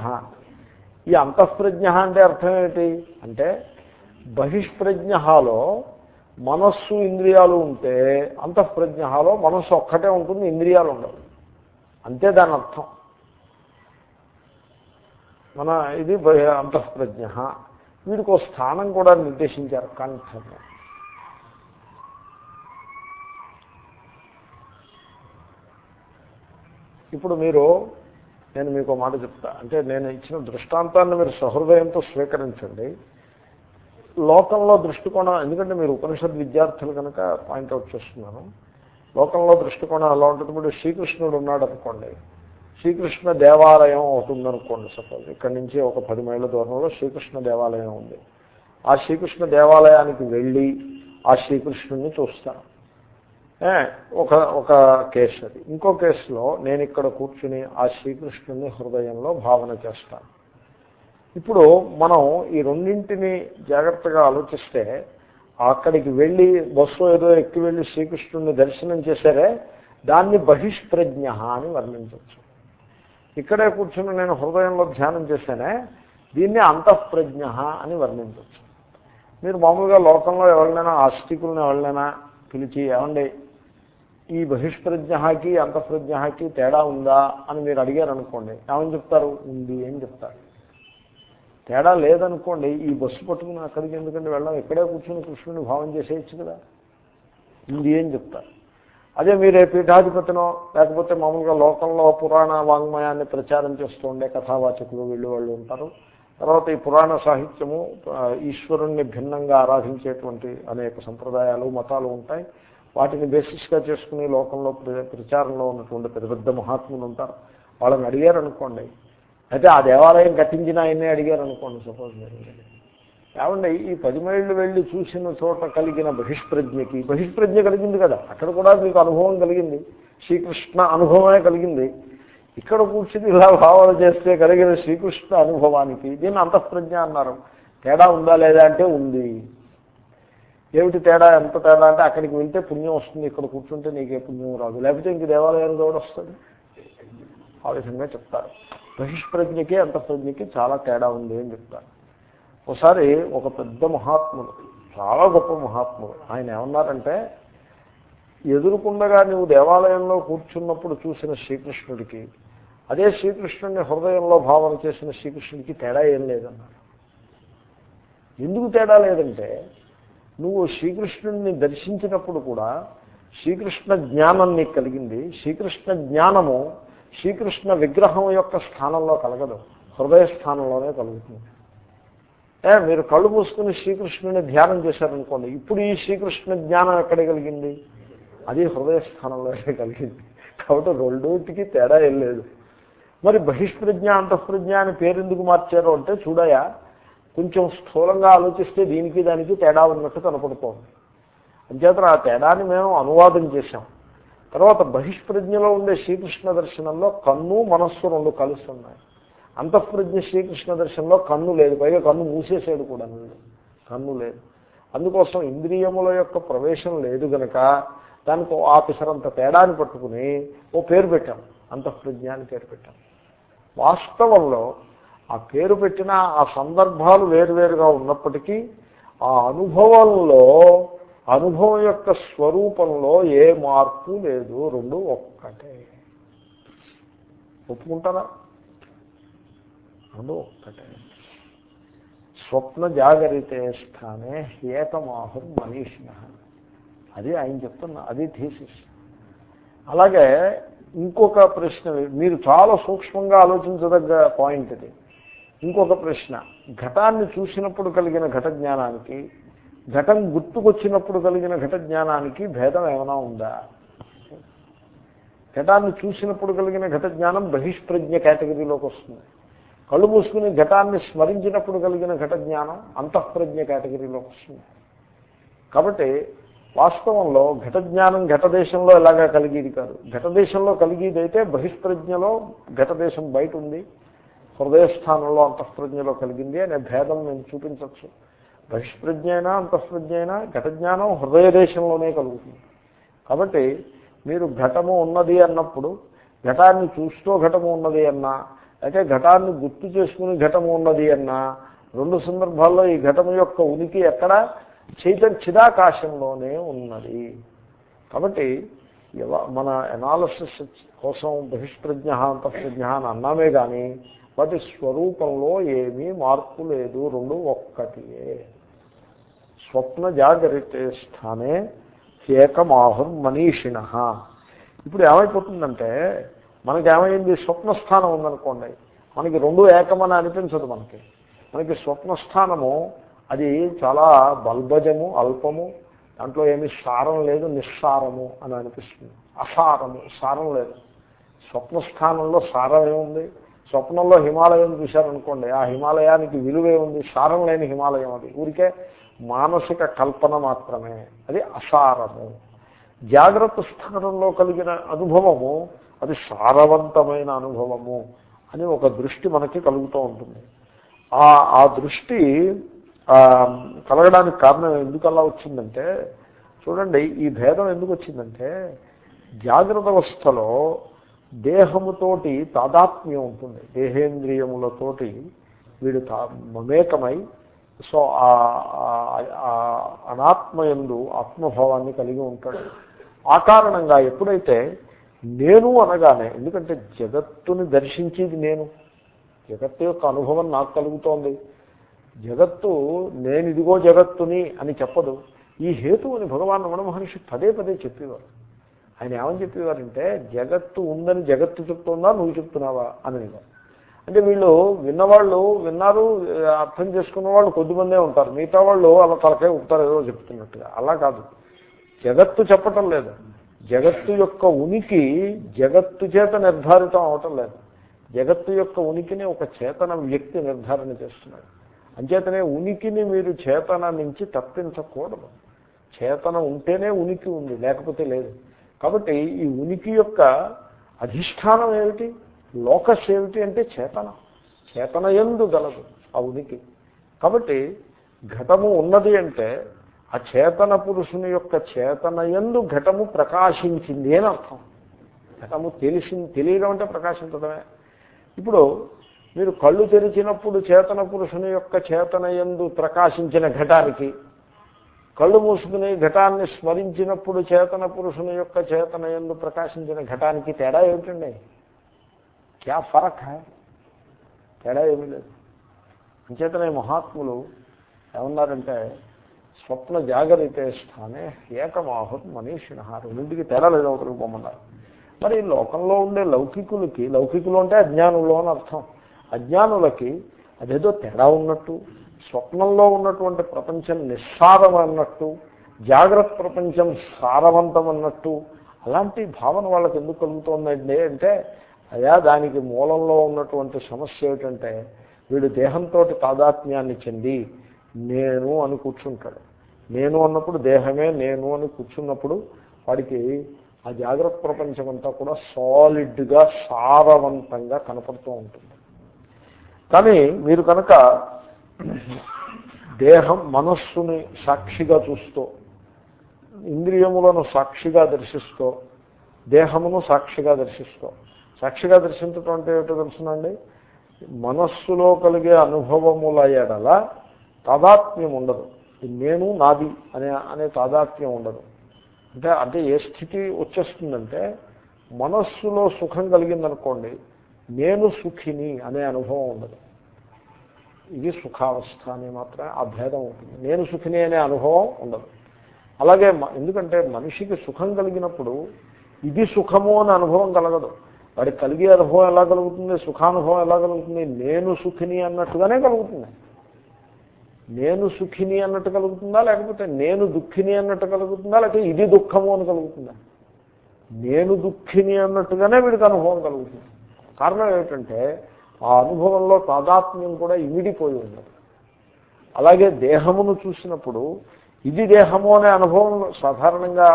ఈ అంతఃప్రజ్ఞ అంటే అర్థం ఏమిటి అంటే బహిష్ప్రజ్ఞలో మనస్సు ఇంద్రియాలు ఉంటే అంతఃప్రజ్ఞలో మనస్సు ఒక్కటే ఉంటుంది ఇంద్రియాలు ఉండవు. అంతే దాని అర్థం. మన ఇది అంతఃప్రజ్ఞ. వీడికి ఒక స్థానం కూడా నిర్దేశించారు కంఠము ఇప్పుడు మీరు నేను మీకు మాట చెప్తా. అంటే నేను ఇచ్చిన దృష్టాంతాన్ని మీరు సహృదయంతో స్వీకరించండి. లోకంలో దృష్టికోణం ఎందుకంటే మీరు ఉపనిషత్ విద్యార్థులు కనుక పాయింట్అవుట్ చేస్తున్నాను. లోకంలో దృష్టికోణం ఎలా ఉంటుంది. ఇప్పుడు శ్రీకృష్ణుడు ఉన్నాడు అనుకోండి. శ్రీకృష్ణ దేవాలయం అవుతుందనుకోండి సపోజ్. ఇక్కడి నుంచి ఒక పది మైళ్ళ దూరంలో శ్రీకృష్ణ దేవాలయం ఉంది. ఆ శ్రీకృష్ణ దేవాలయానికి వెళ్ళి ఆ శ్రీకృష్ణుడిని చూస్తాను. ఒక ఒక కేసు అది. ఇంకో కేసులో నేను ఇక్కడ కూర్చుని ఆ శ్రీకృష్ణుని హృదయంలో భావన చేస్తాను. ఇప్పుడు మనం ఈ రెండింటిని జాగ్రత్తగా ఆలోచిస్తే అక్కడికి వెళ్ళి బస్సు ఏదో ఎక్కి వెళ్ళి శ్రీకృష్ణుడిని దర్శనం చేశారే దాన్ని బహిష్ప్రజ్ఞ అని వర్ణించవచ్చు. ఇక్కడే కూర్చుని నేను హృదయంలో ధ్యానం చేశానే దీన్ని అంతఃప్రజ్ఞ అని వర్ణించవచ్చు. మీరు మామూలుగా లోకంలో ఎవరినైనా ఆస్తికులను ఎవరినైనా పిలిచి ఏమండి ఈ బహిష్ప్రజ్ఞకి అంతఃప్రజ్ఞకి తేడా ఉందా అని మీరు అడిగారు అనుకోండి ఏమని చెప్తారు? ఉంది అని చెప్తారు. తేడా లేదనుకోండి ఈ బస్సు పట్టుకుని అక్కడికి ఎందుకంటే వెళ్ళాం ఇక్కడే కూర్చుని కృష్ణుని భావం చేసేయచ్చు కదా. ఉంది అని చెప్తారు. అదే మీరే పీఠాధిపతినో లేకపోతే మామూలుగా లోకంలో పురాణ వాంగ్మయాన్ని ప్రచారం చేస్తూ ఉండే కథావాచకులు వీళ్ళు వాళ్ళు ఉంటారు. తర్వాత ఈ పురాణ సాహిత్యము ఈశ్వరుణ్ణి భిన్నంగా ఆరాధించేటువంటి అనేక సంప్రదాయాలు మతాలు ఉంటాయి. వాటిని బేసిస్గా చేసుకుని లోకంలో ప్రచారంలో ఉన్నటువంటి పెద్ద పెద్ద మహాత్ములు ఉంటారు. వాళ్ళని అడిగారు అనుకోండి అయితే ఆ దేవాలయం కట్టించిన ఆయనే అడిగారు అనుకోండి సపోజ్. మీరు ఏమండి ఈ పది మైళ్ళు వెళ్ళి చూసిన చోట కలిగిన బహిష్ప్రజ్ఞకి బహిష్ప్రజ్ఞ కలిగింది కదా అక్కడ కూడా మీకు అనుభవం కలిగింది. శ్రీకృష్ణ అనుభవమే కలిగింది. ఇక్కడ కూర్చుని ఇలా భావన చేస్తే కలిగిన శ్రీకృష్ణ అనుభవానికి దీన్ని అంతఃప్రజ్ఞ అన్నారు. తేడా ఉందా లేదా అంటే ఉంది. ఏమిటి తేడా? ఎంత తేడా అంటే అక్కడికి వెళ్తే పుణ్యం వస్తుంది. ఇక్కడ కూర్చుంటే నీకే పుణ్యం రాదు. లేకపోతే ఇంక దేవాలయానికి కూడా వస్తుంది. ఆ విధంగా చెప్తారు. బహిష్ప్రజ్ఞకి అంతఃప్రజ్ఞకి చాలా తేడా ఉంది అని చెప్తారు. ఒకసారి ఒక పెద్ద మహాత్ముడు చాలా గొప్ప మహాత్ముడు ఆయన ఏమన్నారంటే ఎదురుకుండగా నువ్వు దేవాలయంలో కూర్చున్నప్పుడు చూసిన శ్రీకృష్ణుడికి అదే శ్రీకృష్ణుడిని హృదయంలో భావన చేసిన శ్రీకృష్ణుడికి తేడా ఏం లేదన్నారు. ఎందుకు తేడా లేదంటే నువ్వు శ్రీకృష్ణుడిని దర్శించినప్పుడు కూడా శ్రీకృష్ణ జ్ఞానం నీకు కలిగింది. శ్రీకృష్ణ జ్ఞానము శ్రీకృష్ణ విగ్రహం యొక్క స్థానంలో కలగదు. హృదయ స్థానంలోనే కలుగుతుంది. ఏ మీరు కళ్ళు మూసుకుని శ్రీకృష్ణుని ధ్యానం చేశారనుకోండి ఇప్పుడు ఈ శ్రీకృష్ణ జ్ఞానం ఎక్కడ కలిగింది? అది హృదయ స్థానంలోనే కలిగింది. కాబట్టి రెండింటికి తేడా ఏం లేదు. మరి బహిష్ప్రజ్ఞ అంతఃప్రజ్ఞ అని పేరెందుకు మార్చారు అంటే చూడయా? కొంచెం స్థూలంగా ఆలోచిస్తే దీనికి దానికి తేడా ఉన్నట్టు కనపడుతోంది. అంచేతన ఆ తేడాన్ని మేము అనువాదం చేశాం. తర్వాత బహిష్ప్రజ్ఞలో ఉండే శ్రీకృష్ణ దర్శనంలో కన్ను మనస్సు రెండు కలిసి ఉన్నాయి. అంతఃప్రజ్ఞ శ్రీకృష్ణ దర్శనంలో కన్ను లేదు. పైగా కన్ను మూసేసాడు కూడా కన్ను లేదు. అందుకోసం ఇంద్రియముల యొక్క ప్రవేశం లేదు గనక దానికి ఆఫీసరంత తేడాన్ని పట్టుకుని ఓ పేరు పెట్టాం. అంతఃప్రజ్ఞ అని పేరు పెట్టాం. వాస్తవంలో ఆ పేరు పెట్టిన ఆ సందర్భాలు వేరువేరుగా ఉన్నప్పటికీ ఆ అనుభవంలో అనుభవం యొక్క స్వరూపంలో ఏ మార్పు లేదు. రెండు ఒక్కటే. ఒప్పుకుంటారా? రెండు ఒక్కటే. స్వప్న జాగరితే స్థానే ఏకమాహుర్ మనీషిణ. అది ఆయన చెప్తున్న అది థీసిస్. అలాగే ఇంకొక ప్రశ్న మీరు చాలా సూక్ష్మంగా ఆలోచించదగ్గ పాయింట్ ఇది. ఇంకొక ప్రశ్న. ఘటాన్ని చూసినప్పుడు కలిగిన ఘట జ్ఞానానికి ఘటం గుర్తుకొచ్చినప్పుడు కలిగిన ఘట జ్ఞానానికి భేదం ఏమైనా ఉందా? ఘటాన్ని చూసినప్పుడు కలిగిన ఘట జ్ఞానం బహిష్ప్రజ్ఞ కేటగిరీలోకి వస్తుంది. కళ్ళు మూసుకుని ఘటాన్ని స్మరించినప్పుడు కలిగిన ఘట జ్ఞానం అంతఃప్రజ్ఞ కేటగిరీలోకి వస్తుంది. కాబట్టి వాస్తవంలో ఘట జ్ఞానం ఘటదేశంలో ఎలాగా కలిగేది కాదు. ఘటదేశంలో కలిగేదైతే బహిష్ప్రజ్ఞలో ఘటదేశం బయట ఉంది. హృదయస్థానంలో అంతఃప్రజ్ఞలో కలిగింది అనే భేదం నేను చూపించవచ్చు. బహిష్ప్రజ్ఞ అయినా అంతఃప్రజ్ఞ అయినా ఘటజ్ఞానం హృదయ దేశంలోనే కలుగుతుంది. కాబట్టి మీరు ఘటము ఉన్నది అన్నప్పుడు ఘటాన్ని చూస్తూ ఘటము ఉన్నది అన్నా అయితే ఘటాన్ని గుర్తు చేసుకుని ఘటము ఉన్నది అన్నా రెండు సందర్భాల్లో ఈ ఘటము యొక్క ఉనికి ఎక్కడ? చైతన్య చిదాకాశంలోనే ఉన్నది. కాబట్టి మన ఎనాలసిస్ కోసం బహిష్ప్రజ్ఞ అంతఃప్రజ్ఞ అని అన్నామే కానీ వాటి స్వరూపంలో ఏమీ మార్పు లేదు రెండు ఒక్కటియే. స్వప్న జాగరితే స్థానే ఏకమాహుర్ మనీషిణ. ఇప్పుడు ఏమైపోతుందంటే మనకి ఏమైంది స్వప్నస్థానం ఉందనుకోండి. మనకి రెండు ఏకమని అనిపించదు మనకి. మనకి స్వప్నస్థానము అది చాలా బల్బజము అల్పము దాంట్లో ఏమి సారం లేదు నిస్సారము అని అనిపిస్తుంది. అసారము సారం లేదు. స్వప్నస్థానంలో సారం ఏముంది స్వప్నంలో హిమాలయం చూశారనుకోండి ఆ హిమాలయానికి విలువే ఉంది సారం లేని హిమాలయం అది. ఊరికే మానసిక కల్పన మాత్రమే. అది అసారము. జాగ్రత్త స్థానంలో కలిగిన అనుభవము అది సారవంతమైన అనుభవము అని ఒక దృష్టి మనకి కలుగుతూ ఉంటుంది. ఆ ఆ దృష్టి కలగడానికి కారణం ఎందుకలా వచ్చిందంటే చూడండి ఈ భేదం ఎందుకు వచ్చిందంటే జాగ్రత్త అవస్థలో దేహముతోటి తాదాత్మ్యం ఉంటుంది. దేహేంద్రియములతోటి వీడు మమేకమై సో అనాత్మయందు ఆత్మభావాన్ని కలిగి ఉంటాడు. ఆ కారణంగా ఎప్పుడైతే నేను అనగానే ఎందుకంటే జగత్తుని దర్శించేది నేను. జగత్తు యొక్క అనుభవం నాకు కలుగుతోంది. జగత్తు నేను ఇదిగో జగత్తుని అని చెప్పదు. ఈ హేతువుని భగవాన్ రమణ మహర్షి పదే పదే చెప్పేవారు. ఆయన ఏమని చెప్పేవారంటే జగత్తు ఉందని జగత్తు చెప్తుందా? నువ్వు చెప్తున్నావా? అని అంటే వీళ్ళు విన్నవాళ్ళు విన్నారు అర్థం చేసుకున్న వాళ్ళు కొద్దిమందే ఉంటారు. మిగతా వాళ్ళు అలా తలకై ఉంటారు ఏదో చెప్తున్నట్టుగా. అలా కాదు. జగత్తు చెప్పటం లేదు. జగత్తు యొక్క ఉనికి జగత్తు చేత నిర్ధారితం అవటం లేదు. జగత్తు యొక్క ఉనికిని ఒక చేతన వ్యక్తి నిర్ధారణ చేస్తున్నాడు. అంచేతనే ఉనికిని మీరు చేతన నుంచి తప్పించకూడదు. చేతన ఉంటేనే ఉనికి ఉంది లేకపోతే లేదు. కాబట్టి ఈ ఉనికి యొక్క అధిష్టానం ఏమిటి? లోకస్ ఏమిటి అంటే చేతన. చేతన ఎందు గలదు ఆ ఉనికి. కాబట్టి ఘటము ఉన్నది అంటే ఆ చేతన పురుషుని యొక్క చేతన ఎందు ఘటము ప్రకాశించింది అని అర్థం. ఘటము తెలిసి తెలియడం అంటే ప్రకాశించడమే. ఇప్పుడు మీరు కళ్ళు తెరిచినప్పుడు చేతన పురుషుని యొక్క చేతన ఎందు ప్రకాశించిన ఘటానికి కళ్ళు మూసుకుని ఘటాన్ని స్మరించినప్పుడు చేతన పురుషుని యొక్క చేతన ఎందు ప్రకాశించిన ఘటానికి తేడా ఏమిటండి? క్యా ఫరక్ తేడా ఏమీ లేదు. అంచేతనే మహాత్ములు ఏమన్నారంటే స్వప్న జాగరితే స్థానే ఏకమాహుత్ మనీషిణ రెండింటికి తేడా లేదు ఒకరికి పొమ్మన్నారు మరి లోకంలో ఉండే లౌకికులకి లౌకికులు అంటే అజ్ఞానులు అని అర్థం. అజ్ఞానులకి అదేదో తేడా ఉన్నట్టు స్వప్నంలో ఉన్నటువంటి ప్రపంచం నిస్సారం అన్నట్టు జాగ్రత్త ప్రపంచం సారవంతం అన్నట్టు అలాంటి భావన వాళ్ళకి ఎందుకు కలుగుతుందండి అంటే అయా దానికి మూలంలో ఉన్నటువంటి సమస్య ఏమిటంటే వీడు దేహంతో తాదాత్మ్యాన్ని చెంది నేను అని కూర్చుంటాడు. నేను అన్నప్పుడు దేహమే నేను అని కూర్చున్నప్పుడు వాడికి ఆ జాగ్రత్త ప్రపంచం అంతా కూడా సాలిడ్గా సారవంతంగా కనపడుతూ ఉంటుంది. కానీ మీరు కనుక దేహం మనస్సుని సాక్షిగా చూస్తూ ఇంద్రియములను సాక్షిగా దర్శిస్తూ దేహమును సాక్షిగా దర్శిస్తూ. సాక్షిగా దర్శించటం అంటే ఏమిటో తెలుసునండి? మనస్సులో కలిగే అనుభవముల ఎడల తాదాత్మ్యం ఉండదు. నేను నాది అనే అనే తాదాత్మ్యం ఉండదు. అంటే అంటే ఏ స్థితి వచ్చేస్తుందంటే మనస్సులో సుఖం కలిగిందనుకోండి నేను సుఖిని అనే అనుభవం ఉండదు. ఇది సుఖావస్థ అని మాత్రమే ఆ భేదం ఉంటుంది. నేను సుఖిని అనే అనుభవం ఉండదు. అలాగే ఎందుకంటే మనిషికి సుఖం కలిగినప్పుడు ఇది సుఖము అనే అనుభవం కలగదు. వాడికి కలిగే అనుభవం ఎలా కలుగుతుంది సుఖానుభవం ఎలా కలుగుతుంది? నేను సుఖిని అన్నట్టుగానే కలుగుతుంది. నేను సుఖిని అన్నట్టు కలుగుతుందా లేకపోతే నేను దుఃఖిని అన్నట్టు కలుగుతుందా లేకపోతే ఇది దుఃఖము అని కలుగుతుందా? నేను దుఃఖిని అన్నట్టుగానే వీడికి అనుభవం కలుగుతుంది. కారణం ఏమిటంటే ఆ అనుభవంలో తాదాత్మ్యం కూడా ఇమిడిపోయి ఉన్నది. అలాగే దేహమును చూసినప్పుడు ఇది దేహము అనే అనుభవం సాధారణంగా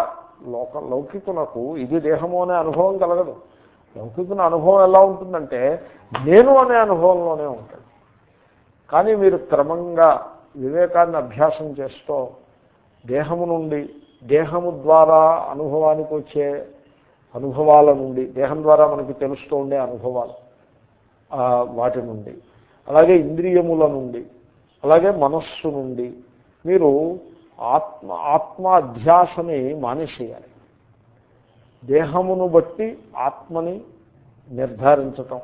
లోక లౌకికునకు ఇది దేహము అనే అనుభవం కలగదు. లౌకికుని అనుభవం ఎలా ఉంటుందంటే నేను అనే అనుభవంలోనే ఉంటుంది కానీ మీరు క్రమంగా వివేకాన్ని అభ్యాసం చేస్తూ దేహము నుండి దేహము ద్వారా అనుభవానికి వచ్చే అనుభవాల నుండి దేహం ద్వారా మనకి తెలుస్తూ ఉండే అనుభవాలు వాటి నుండి. అలాగే ఇంద్రియముల నుండి. అలాగే మనస్సు నుండి. మీరు ఆత్మ ఆత్మాధ్యాసని మానేసేయాలి. దేహమును బట్టి ఆత్మని నిర్ధారించటం.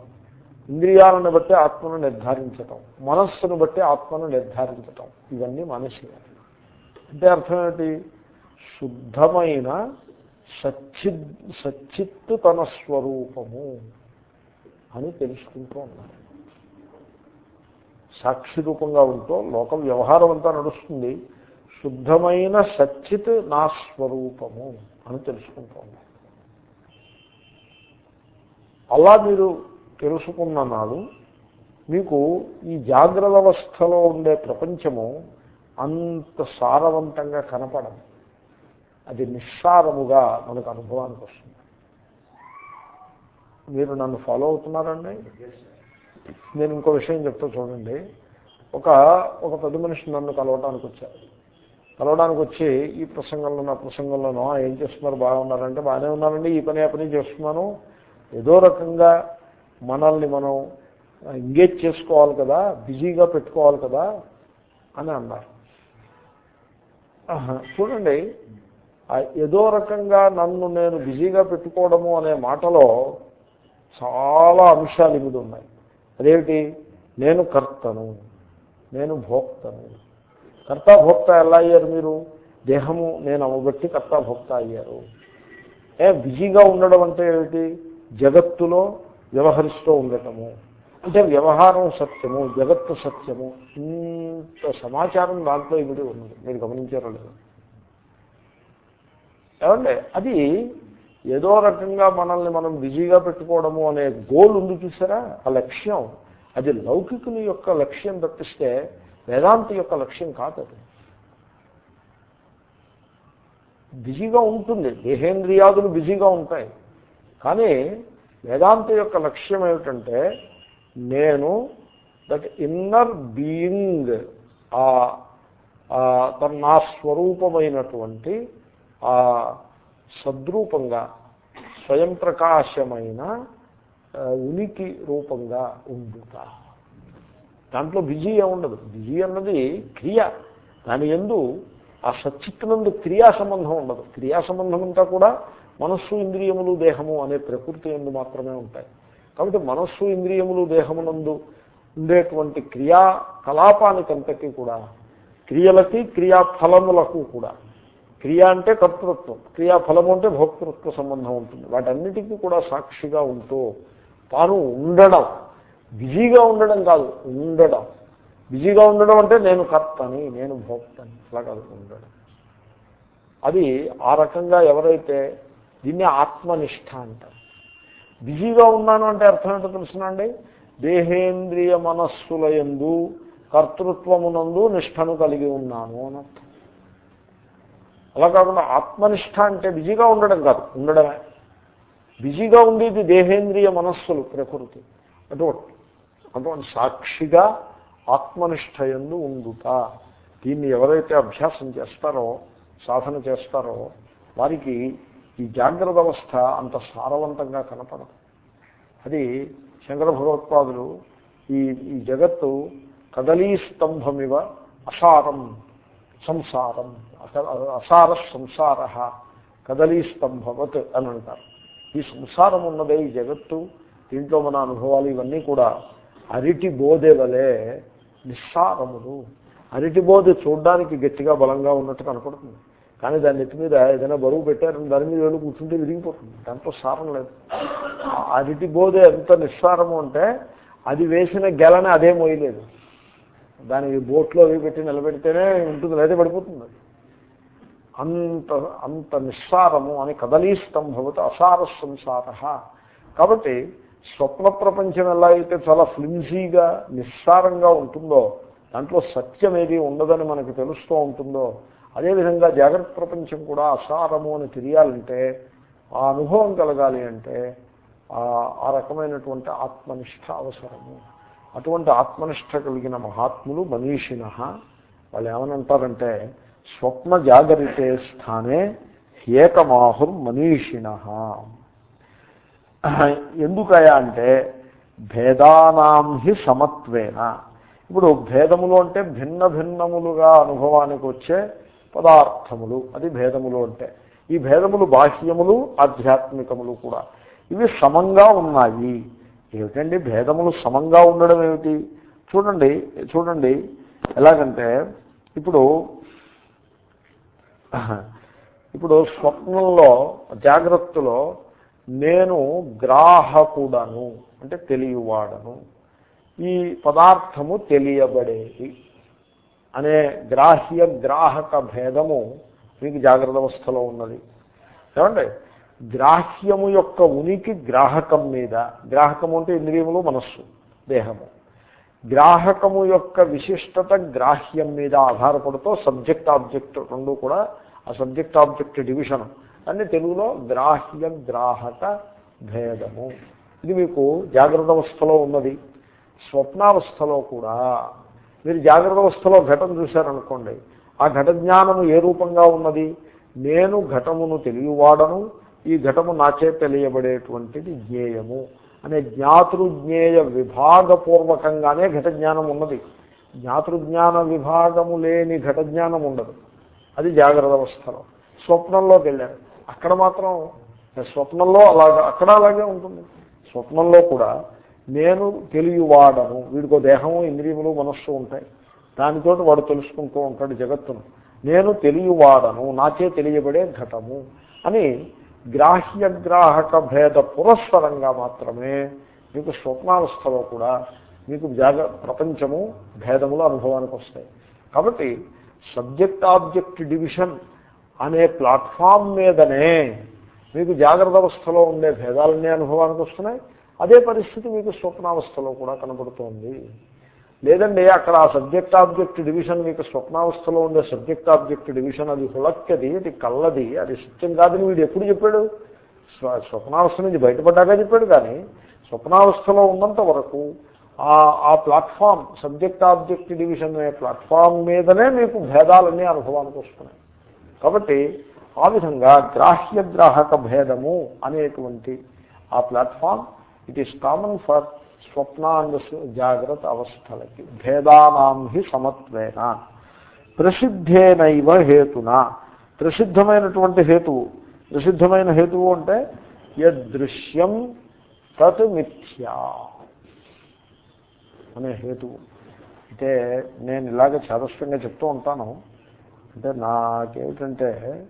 ఇంద్రియాలను బట్టి ఆత్మను నిర్ధారించటం. మనస్సును బట్టి ఆత్మను నిర్ధారించటం. ఇవన్నీ మానేసేయాలి. అంటే అర్థం శుద్ధమైన సచ్చిద్ సచ్చిత్తు తన స్వరూపము. అని తెలుసుకుంటూ ఉన్నారు. సాక్షి రూపంగా ఉంటూ లోక వ్యవహారం అంతా నడుస్తుంది. శుద్ధమైన సచ్చిత్ నా స్వరూపము అని తెలుసుకుంటోంది అలా మీరు తెలుసుకున్న నాడు మీకు ఈ జాగ్రత్త అవస్థలో ఉండే ప్రపంచము అంత సారవంతంగా కనపడదు. అది నిస్సారముగా మనకు అనుభవానికి వస్తుంది. మీరు నన్ను ఫాలో అవుతున్నారండి? నేను ఇంకో విషయం చెప్తా చూడండి. ఒక ఒక పెద్ద మనిషి నన్ను కలవటానికి వచ్చారు కలవడానికి వచ్చి ఈ ప్రసంగంలో నా ప్రసంగంలోనో "ఆ, ఏం చేస్తున్నారు బాగున్నారంటే బాగానే ఉన్నారండి ఈ పని ఆ పని చేస్తున్నాను. ఏదో రకంగా మనల్ని మనం ఎంగేజ్ చేసుకోవాలి కదా బిజీగా పెట్టుకోవాలి కదా అని అన్నారు. చూడండి. ఏదో రకంగా నన్ను నేను బిజీగా పెట్టుకోవడము అనే మాటలో చాలా అంశాలు ఇమిడి ఉన్నాయి. అదేమిటి? నేను కర్తను నేను భోక్తను. కర్త భోక్త ఎలా అయ్యారు మీరు? దేహము నేను అవ్వబట్టి కర్త భోక్త అయ్యారు. ఏ బిజీగా ఉండడం అంటే ఏమిటి? జగత్తులో వ్యవహరిస్తూ ఉండటము. అంటే వ్యవహారం సత్యము జగత్తు సత్యము. ఇంత సమాచారం దాంట్లో ఇమిడి ఉన్నది. మీరు గమనించారో లేదు. ఏమండి? అది ఏదో రకంగా మనల్ని మనం బిజీగా పెట్టుకోవడము అనే గోల్ ఉంది చూసారా? ఆ లక్ష్యం. అది లౌకికుని యొక్క లక్ష్యం తప్పిస్తే వేదాంతి యొక్క లక్ష్యం కాదు అది. బిజీగా ఉంటుంది. దేహేంద్రియాదులు బిజీగా ఉంటాయి. కానీ వేదాంత యొక్క లక్ష్యం ఏమిటంటే నేను దట్ ఇన్నర్ బీయింగ్ ఆ తన నా స్వరూపమైనటువంటి ఆ సద్రూపంగా స్వయం ప్రకాశమైన ఉనికి రూపంగా ఉండుట. దాంట్లో బిజీ ఉండదు బిజీ అన్నది క్రియ. దాని ఎందు ఆ సచ్చిత్తునందు క్రియా సంబంధం ఉండదు. క్రియా సంబంధం అంతా కూడా మనస్సు ఇంద్రియములు దేహము అనే ప్రకృతి ఎందు మాత్రమే ఉంటాయి. కాబట్టి మనస్సు ఇంద్రియములు దేహమునందు ఉండేటువంటి క్రియా కలాపానికంతకీ కూడా క్రియలకి క్రియాఫలములకు కూడా క్రియ అంటే కర్తృత్వం క్రియాఫలము అంటే భోక్తృత్వ సంబంధం ఉంటుంది. వాటన్నిటికీ కూడా సాక్షిగా ఉంటూ తాను ఉండడం బిజీగా ఉండడం కాదు ఉండడం. బిజీగా ఉండడం అంటే నేను కర్తని నేను భోక్తని అలా కాదు ఉండడం. అది ఆ రకంగా ఎవరైతే దీన్ని ఆత్మనిష్ట అంటారు. బిజీగా ఉన్నాను అంటే అర్థం ఏంటో తెలుసునండి దేహేంద్రియ మనస్సులయందు కర్తృత్వమునందు నిష్టను కలిగి ఉన్నాను అని అర్థం. అలా కాకుండా ఆత్మనిష్ట అంటే బిజీగా ఉండడం కాదు ఉండడమే. బిజీగా ఉండేది దేహేంద్రియ మనస్సులు ప్రకృతి. అటువంటి అటువంటి సాక్షిగా ఆత్మనిష్ట ఎందు ఉండుట. దీన్ని ఎవరైతే అభ్యాసం చేస్తారో సాధన చేస్తారో వారికి ఈ జాగ్రత్త అవస్థ అంత సారవంతంగా కనపడదు. అది శంకర భగవత్పాదులు ఈ ఈ జగత్తు కదలీ స్తంభమివ అసారం. సంసారం అస- అసార సంసార కదలీ స్తంభవత్ అని అంటారు. ఈ సంసారం ఉన్నదే ఈ జగత్తు దీంట్లో మన అనుభవాలు ఇవన్నీ కూడా అరిటి బోధె వలె నిస్సారములు. అరిటి బోధె చూడడానికి గట్టిగా బలంగా ఉన్నట్టు కనపడుతుంది. కానీ దాని నెత్తి మీద ఏదైనా బరువు పెట్టారని దాని మీద వెళ్ళి కూర్చుంటే విరిగిపోతుంది. దాంట్లో సారం లేదు. అరిటి బోధ ఎంత నిస్సారము అంటే అది వేసిన గెలని అదే మోయలేదు దానికి బోట్లో అవి పెట్టి నిలబెడితేనే ఉంటుంది లేదా పడిపోతుంది అది. అంత అంత నిస్సారము అని కదలీస్తం భవతి అసార సంసార. కాబట్టి స్వప్న ప్రపంచం ఎలా అయితే చాలా ఫ్లిమ్సీగా నిస్సారంగా ఉంటుందో దాంట్లో సత్యం ఏది ఉండదని మనకు తెలుస్తూ ఉంటుందో అదేవిధంగా జాగ్రత్త ప్రపంచం కూడా అసారము అని తెలియాలంటే ఆ అనుభవం కలగాలి అంటే ఆ ఆ రకమైనటువంటి ఆత్మనిష్ట అవసరము. అటువంటి ఆత్మనిష్ట కలిగిన మహాత్ములు మనీషిణ వాళ్ళు ఏమనంటారంటే స్వప్న జాగరితే స్థానే ఏకమాహుర్ మనీషిణ ఎందుకయా అంటే భేదానాం హి సమత్వేన. ఇప్పుడు భేదములు అంటే భిన్న భిన్నములుగా అనుభవానికి వచ్చే పదార్థములు. అది భేదములు అంటే. ఈ భేదములు బాహ్యములు ఆధ్యాత్మికములు కూడా. ఇవి సమంగా ఉన్నాయి. ఏమిటండి? భేదములు సమంగా ఉండడం ఏమిటి? చూడండి చూడండి. ఎలాగంటే ఇప్పుడు ఇప్పుడు స్వప్నంలో జాగ్రత్తలో నేను గ్రాహకుడను అంటే తెలియవాడను. ఈ పదార్థము తెలియబడేది. అనే గ్రాహ్య గ్రాహక భేదము మీకు జాగ్రత్త అవస్థలో ఉన్నది. ఏమండి? గ్రాహ్యము యొక్క ఉనికి గ్రాహకం మీద గ్రాహకము అంటే ఇంద్రియములు మనస్సు దేహము. గ్రాహకము యొక్క విశిష్టత గ్రాహ్యం మీద ఆధారపడుతూ సబ్జెక్ట్ ఆబ్జెక్ట్ రెండు కూడా ఆ సబ్జెక్ట్ ఆబ్జెక్ట్ డివిజన్. అన్ని తెలుగులో గ్రాహ్య గ్రాహక భేదము. ఇది మీకు జాగ్రత్త అవస్థలో ఉన్నది. స్వప్నావస్థలో కూడా. మీరు జాగ్రత్త అవస్థలో ఘటన చూశారనుకోండి ఆ ఘట జ్ఞానము ఏ రూపంగా ఉన్నది? నేను ఘటమును తెలియవాడను ఈ ఘటము నాచే తెలియబడేటువంటిది జ్ఞేయము అనే జ్ఞాతృజ్ఞేయ విభాగపూర్వకంగానే ఘట జ్ఞానం ఉన్నది. జ్ఞాతృజ్ఞాన విభాగము లేని ఘట జ్ఞానం ఉండదు. అది జాగ్రత్త అవస్థలో. స్వప్నంలోకి వెళ్ళారు. అక్కడ మాత్రం స్వప్నంలో అలాగా అక్కడ అలాగే ఉంటుంది. స్వప్నంలో కూడా నేను తెలియవాడను వీడికో దేహము ఇంద్రియములు మనస్సు ఉంటాయి. దానితో వాడు తెలుసుకుంటూ ఉంటాడు జగత్తును. నేను తెలియవాడను నాచే తెలియబడే ఘటము అని గ్రాహ్యగ్రాహక భేద పురస్సరంగా మాత్రమే మీకు స్వప్నావస్థలో కూడా మీకు జాగ ప్రపంచము భేదములు అనుభవానికి వస్తాయి కాబట్టి సబ్జెక్ట్ ఆబ్జెక్ట్ డివిజన్ అనే ప్లాట్ఫామ్ మీదనే మీకు జాగ్రత్త అవస్థలో ఉండే భేదాలన్నీ అనుభవానికి వస్తున్నాయి అదే పరిస్థితి మీకు స్వప్నావస్థలో కూడా కనబడుతోంది. లేదండి అక్కడ ఆ సబ్జెక్ట్ ఆబ్జెక్ట్ డివిజన్ మీకు స్వప్నావస్థలో ఉండే సబ్జెక్ట్ ఆబ్జెక్ట్ డివిజన్ అది హులక్కది అది కళ్ళది అది సత్యం కాదని వీడు ఎప్పుడు చెప్పాడు? స్వప్నావస్థ నుంచి బయటపడ్డాక చెప్పాడు కానీ స్వప్నావస్థలో ఉన్నంత వరకు ఆ ఆ ప్లాట్ఫామ్ సబ్జెక్ట్ ఆబ్జెక్ట్ డివిజన్ అనే ప్లాట్ఫామ్ మీదనే మీకు భేదాలన్నీ అనుభవానికి వస్తున్నాయి. కాబట్టి ఆ విధంగా గ్రాహ్య గ్రాహక భేదము అనేటువంటి ఆ platform it is common for స్వప్నాంగ జాగ్రత్త అవస్థలకి. భేదానాం హి సమత్వేన. ప్రసిద్ధేనైవ హేతున. ప్రసిద్ధమైనటువంటి హేతువు. ప్రసిద్ధమైన హేతువు అంటే యదృశ్యం తత్ మిథ్యా అనే హేతువు. అయితే నేను ఇలాగ చాదస్తంగా చెప్తూ ఉంటాను. అంటే నాకేమిటంటే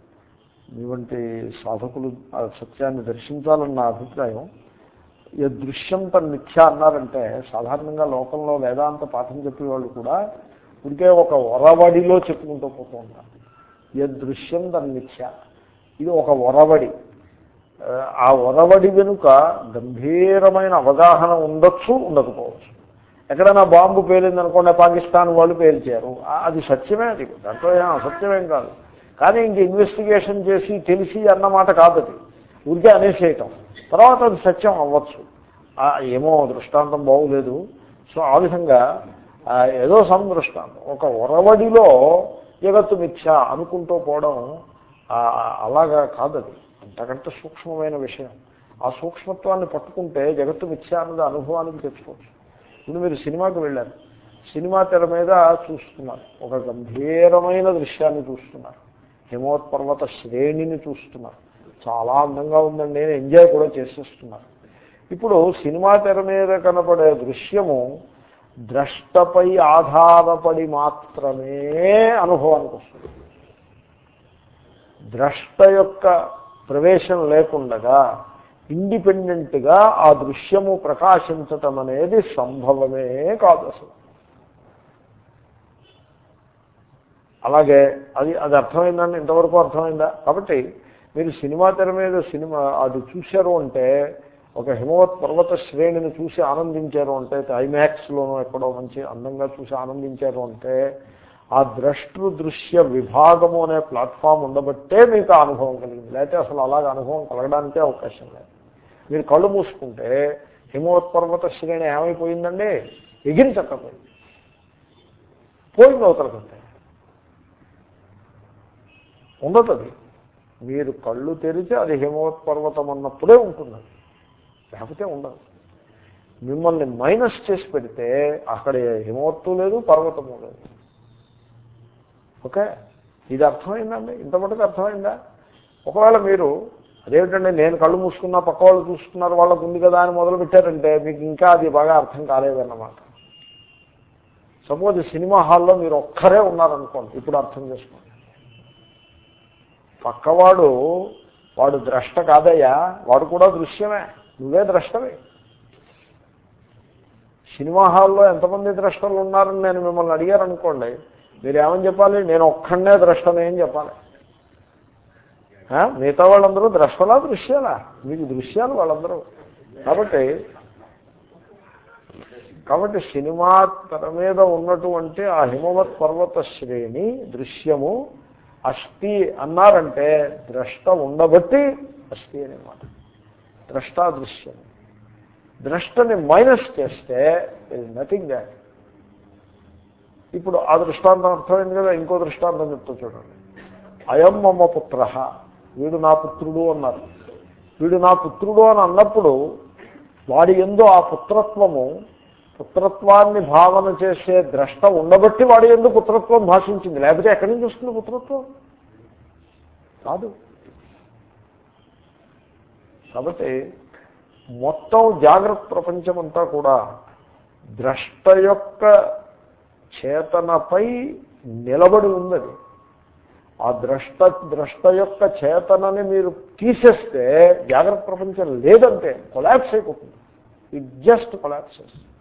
ఇటువంటి సాధకులు సత్యాన్ని దర్శించాలని నా అభిప్రాయం దృశ్యం తన మిథ్య అన్నారంటే సాధారణంగా లోకంలో వేదాంత పాఠం చెప్పేవాళ్ళు కూడా ఇంకే ఒక ఒరవడిలో చెప్పుకుంటూ పోతూ ఉంటారు. ఈ దృశ్యం తన మిథ్య. ఇది ఒక ఒరవడి. ఆ, ఒరవడి వెనుక గంభీరమైన అవగాహన ఉండొచ్చు ఉండకపోవచ్చు. ఎక్కడైనా బాంబు పేలిందనుకోండి పాకిస్తాన్ వాళ్ళు పేల్చారు. అది సత్యమే అది దాంట్లో ఏం అసత్యమేం కాదు. కానీ ఇంక ఇన్వెస్టిగేషన్ చేసి తెలిసి అన్నమాట కాదు అది. ఊరికే అనేసేయటం. తర్వాత అది సత్యం అవ్వచ్చు. ఏమో దృష్టాంతం బాగులేదు. సో ఆ విధంగా ఏదో సమ్ దృష్టాంతం. ఒక ఒరవడిలో జగత్తు మిథ్య అనుకుంటూ పోవడం అలాగా కాదది. అంతకంటే సూక్ష్మమైన విషయం. ఆ సూక్ష్మత్వాన్ని పట్టుకుంటే జగత్తు మిథ్య అన్నది అనుభవానికి తెచ్చుకోవచ్చు. ఇప్పుడు మీరు సినిమాకి వెళ్ళారు. సినిమా తెర మీద చూస్తున్నారు. ఒక గంభీరమైన దృశ్యాన్ని చూస్తున్నారు. హిమోత్పర్వత శ్రేణిని చూస్తున్నారు. చాలా అందంగా ఉందండి నేను ఎంజాయ్ కూడా చేసేస్తున్నాను. ఇప్పుడు సినిమా తెర మీద కనపడే దృశ్యము ద్రష్టపై ఆధారపడి మాత్రమే అనుభవానికి వస్తుంది. ద్రష్ట యొక్క ప్రవేశం లేకుండగా ఇండిపెండెంట్గా ఆ దృశ్యము ప్రకాశించటం అనేది సంభవమే కాదు అసలు. అలాగే అది అది అర్థమైందండి? ఇంతవరకు అర్థమైందా? కాబట్టి మీరు సినిమా తెర మీద సినిమా అది చూశారు అంటే ఒక హిమవత్ పర్వత శ్రేణిని చూసి ఆనందించారు అంటే ఐమాక్స్లోనూ ఎక్కడో మంచి అందంగా చూసి ఆనందించారు అంటే ఆ ద్రష్టృ దృశ్య విభాగము అనే ప్లాట్ఫామ్ ఉండబట్టే మీకు ఆ అనుభవం కలిగింది. లేకపోతే అసలు అలాగ అనుభవం కలగడానికే అవకాశం లేదు. మీరు కళ్ళు మూసుకుంటే హిమవత్ పర్వత శ్రేణి ఏమైపోయిందండి? ఎగిరించకపోయింది పోయింది అవతలకంటే. ఉండదు అది. మీరు కళ్ళు తెరిచి అది హిమవత్ పర్వతం అన్నప్పుడే ఉంటుంది. లేకపోతే ఉండదు. మిమ్మల్ని మైనస్ చేసి పెడితే అక్కడ హిమవత్తు లేదు పర్వతము లేదు. ఓకే? ఇది అర్థమైందండి? ఇంతమటుకు అర్థమైందా? ఒకవేళ మీరు అదేమిటంటే నేను కళ్ళు మూసుకున్నా పక్క వాళ్ళు చూసుకున్నారు వాళ్ళకు ఉంది కదా అని మొదలు పెట్టారంటే మీకు ఇంకా అది బాగా అర్థం కాలేదన్నమాట. సపోజ్ సినిమా హాల్లో మీరు ఒక్కరే ఉన్నారనుకోండి ఇప్పుడు అర్థం చేసుకోండి. పక్కవాడు వాడు ద్రష్ట కాదయ్యా వాడు కూడా దృశ్యమే. నువ్వే ద్రష్టమే సినిమా హాల్లో ఎంతమంది ద్రష్టలు ఉన్నారని నేను మిమ్మల్ని అడిగారు అనుకోండి మీరు ఏమని చెప్పాలి? నేను ఒక్కడనే ద్రష్టనే అని చెప్పాలి. మిగతా వాళ్ళందరూ ద్రష్టలా దృశ్యాలా? మీకు దృశ్యాలు వాళ్ళందరూ. కాబట్టి కాబట్టి సినిమా తెర మీద ఉన్నటువంటి ఆ హిమవత్ పర్వత శ్రేణి దృశ్యము అస్థి అన్నారంటే ద్రష్ట ఉండబట్టి అస్థి అనేమాట ద్రష్టాదృశ్యం ద్రష్టని మైనస్ చేస్తే నథింగ్ దాట్ ఇప్పుడు ఆ దృష్టాంతం అర్థమైంది కదా ఇంకో దృష్టాంతం చెప్తా చూడండి. అయం మమ్మ పుత్ర. వీడు నా పుత్రుడు అన్నారు. వీడు నా పుత్రుడు అని అన్నప్పుడు వాడి ఎందు ఆ పుత్రత్వము పుత్రత్వాన్ని భావన చేసే ద్రష్ట ఉండబట్టి వాడి ఎందు పుత్రత్వం భాషించింది? లేకపోతే ఎక్కడి నుంచి వస్తుంది పుత్రత్వం? కాదు. కాబట్టి మొత్తం జాగ్రత్త ప్రపంచం అంతా కూడా ద్రష్ట యొక్క చేతనపై నిలబడి ఉన్నది. ఆ ద్రష్ట ద్రష్ట యొక్క చేతనని మీరు తీసేస్తే జాగ్రత్త ప్రపంచం లేదంటే కొలాప్స్ అయిపోతుంది. ఇట్ జస్ట్ కొలాప్సెస్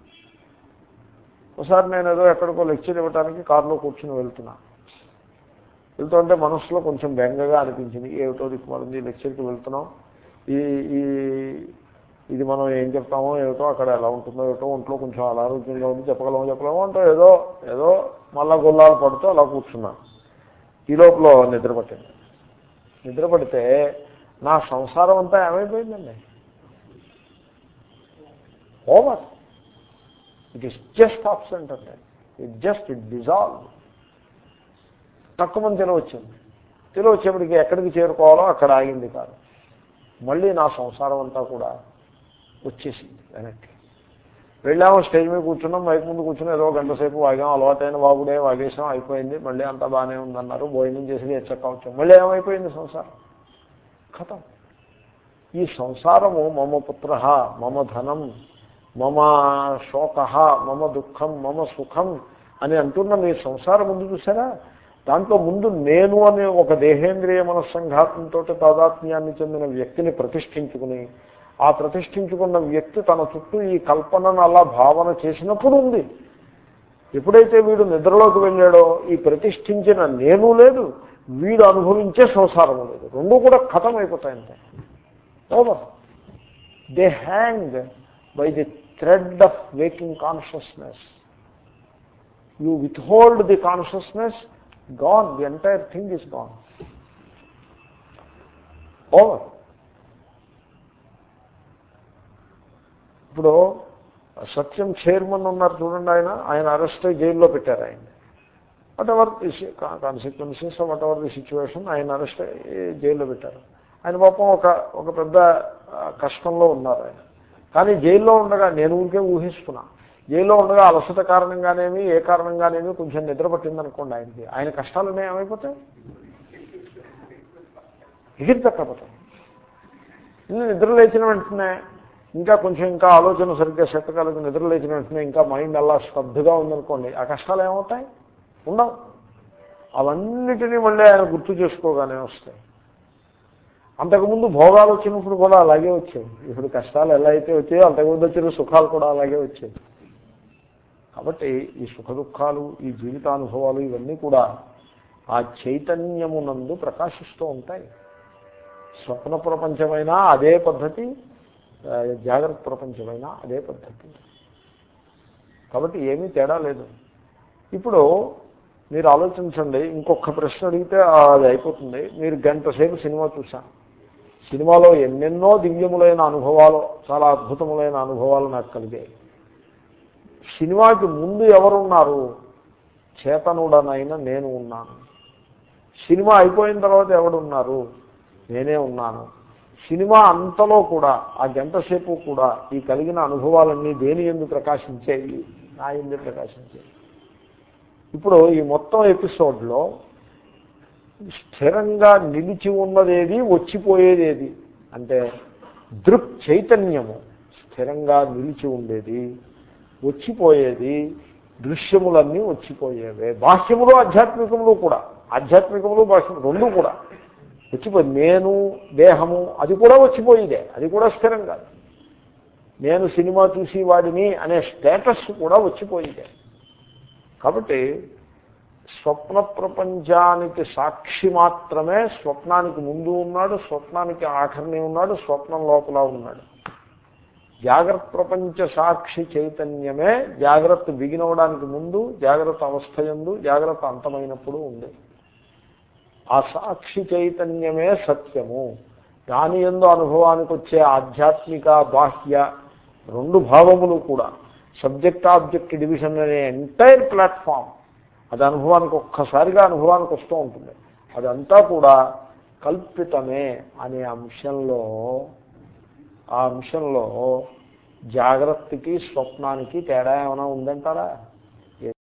ఒకసారి నేను ఏదో ఎక్కడికో లెక్చర్ ఇవ్వడానికి కారులో కూర్చుని వెళ్తున్నాను వెళ్తుంటే మనసులో కొంచెం బెంగగా అనిపించింది. ఏమిటో దిక్కుమాలింది లెక్చర్కి వెళ్తున్నాం. ఈ ఈ ఇది మనం ఏం చెప్తామో ఏమిటో అక్కడ ఎలా ఉంటుందో ఏమిటో ఒంట్లో కొంచెం అనారోగ్యంగా ఉంది. చెప్పగలమో చెప్పలేమో అంటే ఏదో ఏదో మళ్ళా గొల్లాలు పడుతూ అలా కూర్చున్నాను ఈ లోపల నిద్ర పట్టింది నా సంసారం అంతా ఏమైపోయిందండి? Over it is just absent అంటే ఇట్ జస్ట్ ఇట్ డిజాల్వ్ తక్కువ మంది తినవచ్చింది. వచ్చింది ఎక్కడికి చేరుకోవాలో అక్కడ ఆగింది కాదు. మళ్ళీ నా సంసారం అంతా కూడా వచ్చేసింది వెనక్కి. వెళ్ళాము స్టేజ్ మీద కూర్చున్నాం మైక్ ముందు కూర్చుని ఏదో గంట సేపు వాగాం అలవాటైన వాగుడే వాగేసాం అయిపోయింది మళ్ళీ అంతా బాగానే ఉందన్నారు భోజనం చేసి ఎచ్చక్క మళ్ళీ ఏమైపోయింది సంసారం? కథం. ఈ సంసారము మమ పుత్ర మమ ధనం మమ శోక మమ దుఃఖం మమ సుఖం అని అంటున్న మీ సంసారం ముందు చూసారా? దాంట్లో ముందు నేను అనే ఒక దేహేంద్రియ మనస్సంఘాతంతో తాదాత్మ్యాన్ని చెందిన వ్యక్తిని ప్రతిష్ఠించుకుని ఆ ప్రతిష్ఠించుకున్న వ్యక్తి తన చుట్టూ ఈ కల్పనను అలా భావన చేసినప్పుడు ఉంది. ఎప్పుడైతే వీడు నిద్రలోకి వెళ్ళాడో ఈ ప్రతిష్ఠించిన నేను లేదు వీడు అనుభవించే సంసారము లేదు. రెండు కూడా ఖతం అయిపోతాయంటే over they hang by the thread of waking consciousness you withhold the consciousness gone the entire thing is gone over ఇప్పుడు సత్యం చైర్మన్ ఉన్నారు చూడండి ఆయన ఆయన అరెస్ట్ అయ్యి జైల్లో పెట్టారు ఆయన. Whatever the consequences whatever the situation ఆయన అరెస్ట్ అయ్యి జైల్లో పెట్టారు. ఆయన పాపం ఒక ఒక పెద్ద కష్టంలో ఉన్నారు ఆయన. కానీ జైల్లో ఉండగా నేను ఊరికే ఊహిస్తున్నా. జైల్లో ఉండగా అలసట కారణంగానేమి ఏ కారణంగానేమి కొంచెం నిద్ర పట్టిందనుకోండి ఆయనకి. ఆయన కష్టాలు ఏమైపోతాయి? ఎగిరి తక్కపోతాయి నిద్ర లేచిన వెంటనే ఇంకా కొంచెం ఇంకా ఆలోచన సరిగ్గా శతకాలకు నిద్ర లేచిన వెంటనే ఇంకా మైండ్ అలా శ్రద్ధగా ఉందనుకోండి ఆ కష్టాలు ఏమవుతాయి? ఉండవు. అవన్నిటినీ మళ్ళీ ఆయన గుర్తు చేసుకోగానే వస్తాయి. అంతకుముందు భోగాలు వచ్చినప్పుడు కూడా అలాగే వచ్చాయి ఇప్పుడు కష్టాలు ఎలా అయితే వచ్చాయో అంతకుముందు వచ్చిన సుఖాలు కూడా అలాగే వచ్చాయి కాబట్టి ఈ సుఖ దుఃఖాలు ఈ జీవితానుభవాలు ఇవన్నీ కూడా ఆ చైతన్యమునందు ప్రకాశిస్తూ ఉంటాయి. స్వప్న ప్రపంచమైనా అదే పద్ధతి జాగ్రత్త ప్రపంచమైనా అదే పద్ధతి. కాబట్టి ఏమీ తేడా లేదు. ఇప్పుడు మీరు ఆలోచించండి ఇంకొక ప్రశ్న అడిగితే అది అయిపోతుంది. మీరు గంట సేపు సినిమా చూసాను సినిమాలో ఎన్నెన్నో దివ్యములైన అనుభవాలు చాలా అద్భుతములైన అనుభవాలు నాకు కలిగాయి. సినిమాకి ముందు ఎవరున్నారు? చేతనుడనైన నేను ఉన్నాను. సినిమా అయిపోయిన తర్వాత ఎవడున్నారు? నేనే ఉన్నాను. సినిమా అంతలో కూడా ఆ గంట సేపు కూడా ఈ కలిగిన అనుభవాలన్నీ దేని ఎందుకు ప్రకాశించేవి నా ఎందుకు ప్రకాశించేవి ఇప్పుడు ఈ మొత్తం ఎపిసోడ్లో స్థిరంగా నిలిచి ఉన్నదేది వచ్చిపోయేదేది? అంటే దృక్ చైతన్యము. స్థిరంగా నిలిచి ఉండేది వచ్చిపోయేది దృశ్యములన్నీ వచ్చిపోయేవే. బాహ్యములు ఆధ్యాత్మికములు కూడా. ఆధ్యాత్మికములు బాహ్యములు రెండు కూడా. వచ్చిపోయి నేను దేహము అది కూడా వచ్చిపోయేదే. అది కూడా స్థిరం కాదు. నేను సినిమా చూసి వాడిని అనే స్టేటస్ కూడా వచ్చిపోయేదే. కాబట్టి స్వప్న ప్రపంచానికి సాక్షి మాత్రమే స్వప్నానికి ముందు ఉన్నాడు స్వప్నానికి ఆఖరిని ఉన్నాడు స్వప్నం లోపల ఉన్నాడు. జాగ్రత్త ప్రపంచ సాక్షి చైతన్యమే జాగ్రత్త బిగినవడానికి ముందు జాగ్రత్త అవస్థ ఎందు జాగ్రత్త అంతమైనప్పుడు ఉంది. ఆ సాక్షి చైతన్యమే సత్యము. దాని ఎందు అనుభవానికి వచ్చే ఆధ్యాత్మిక బాహ్య రెండు భావములు కూడా సబ్జెక్ట్ ఆబ్జెక్ట్ డివిజన్ అనే ఎంటైర్ ప్లాట్ఫామ్ అది అనుభవానికి ఒక్కసారిగా అనుభవానికి వస్తూ ఉంటుంది. అదంతా కూడా కల్పితమే అనే అంశంలో ఆ అంశంలో జాగ్రత్తకి స్వప్నానికి తేడా ఏమైనా ఉందంటారా?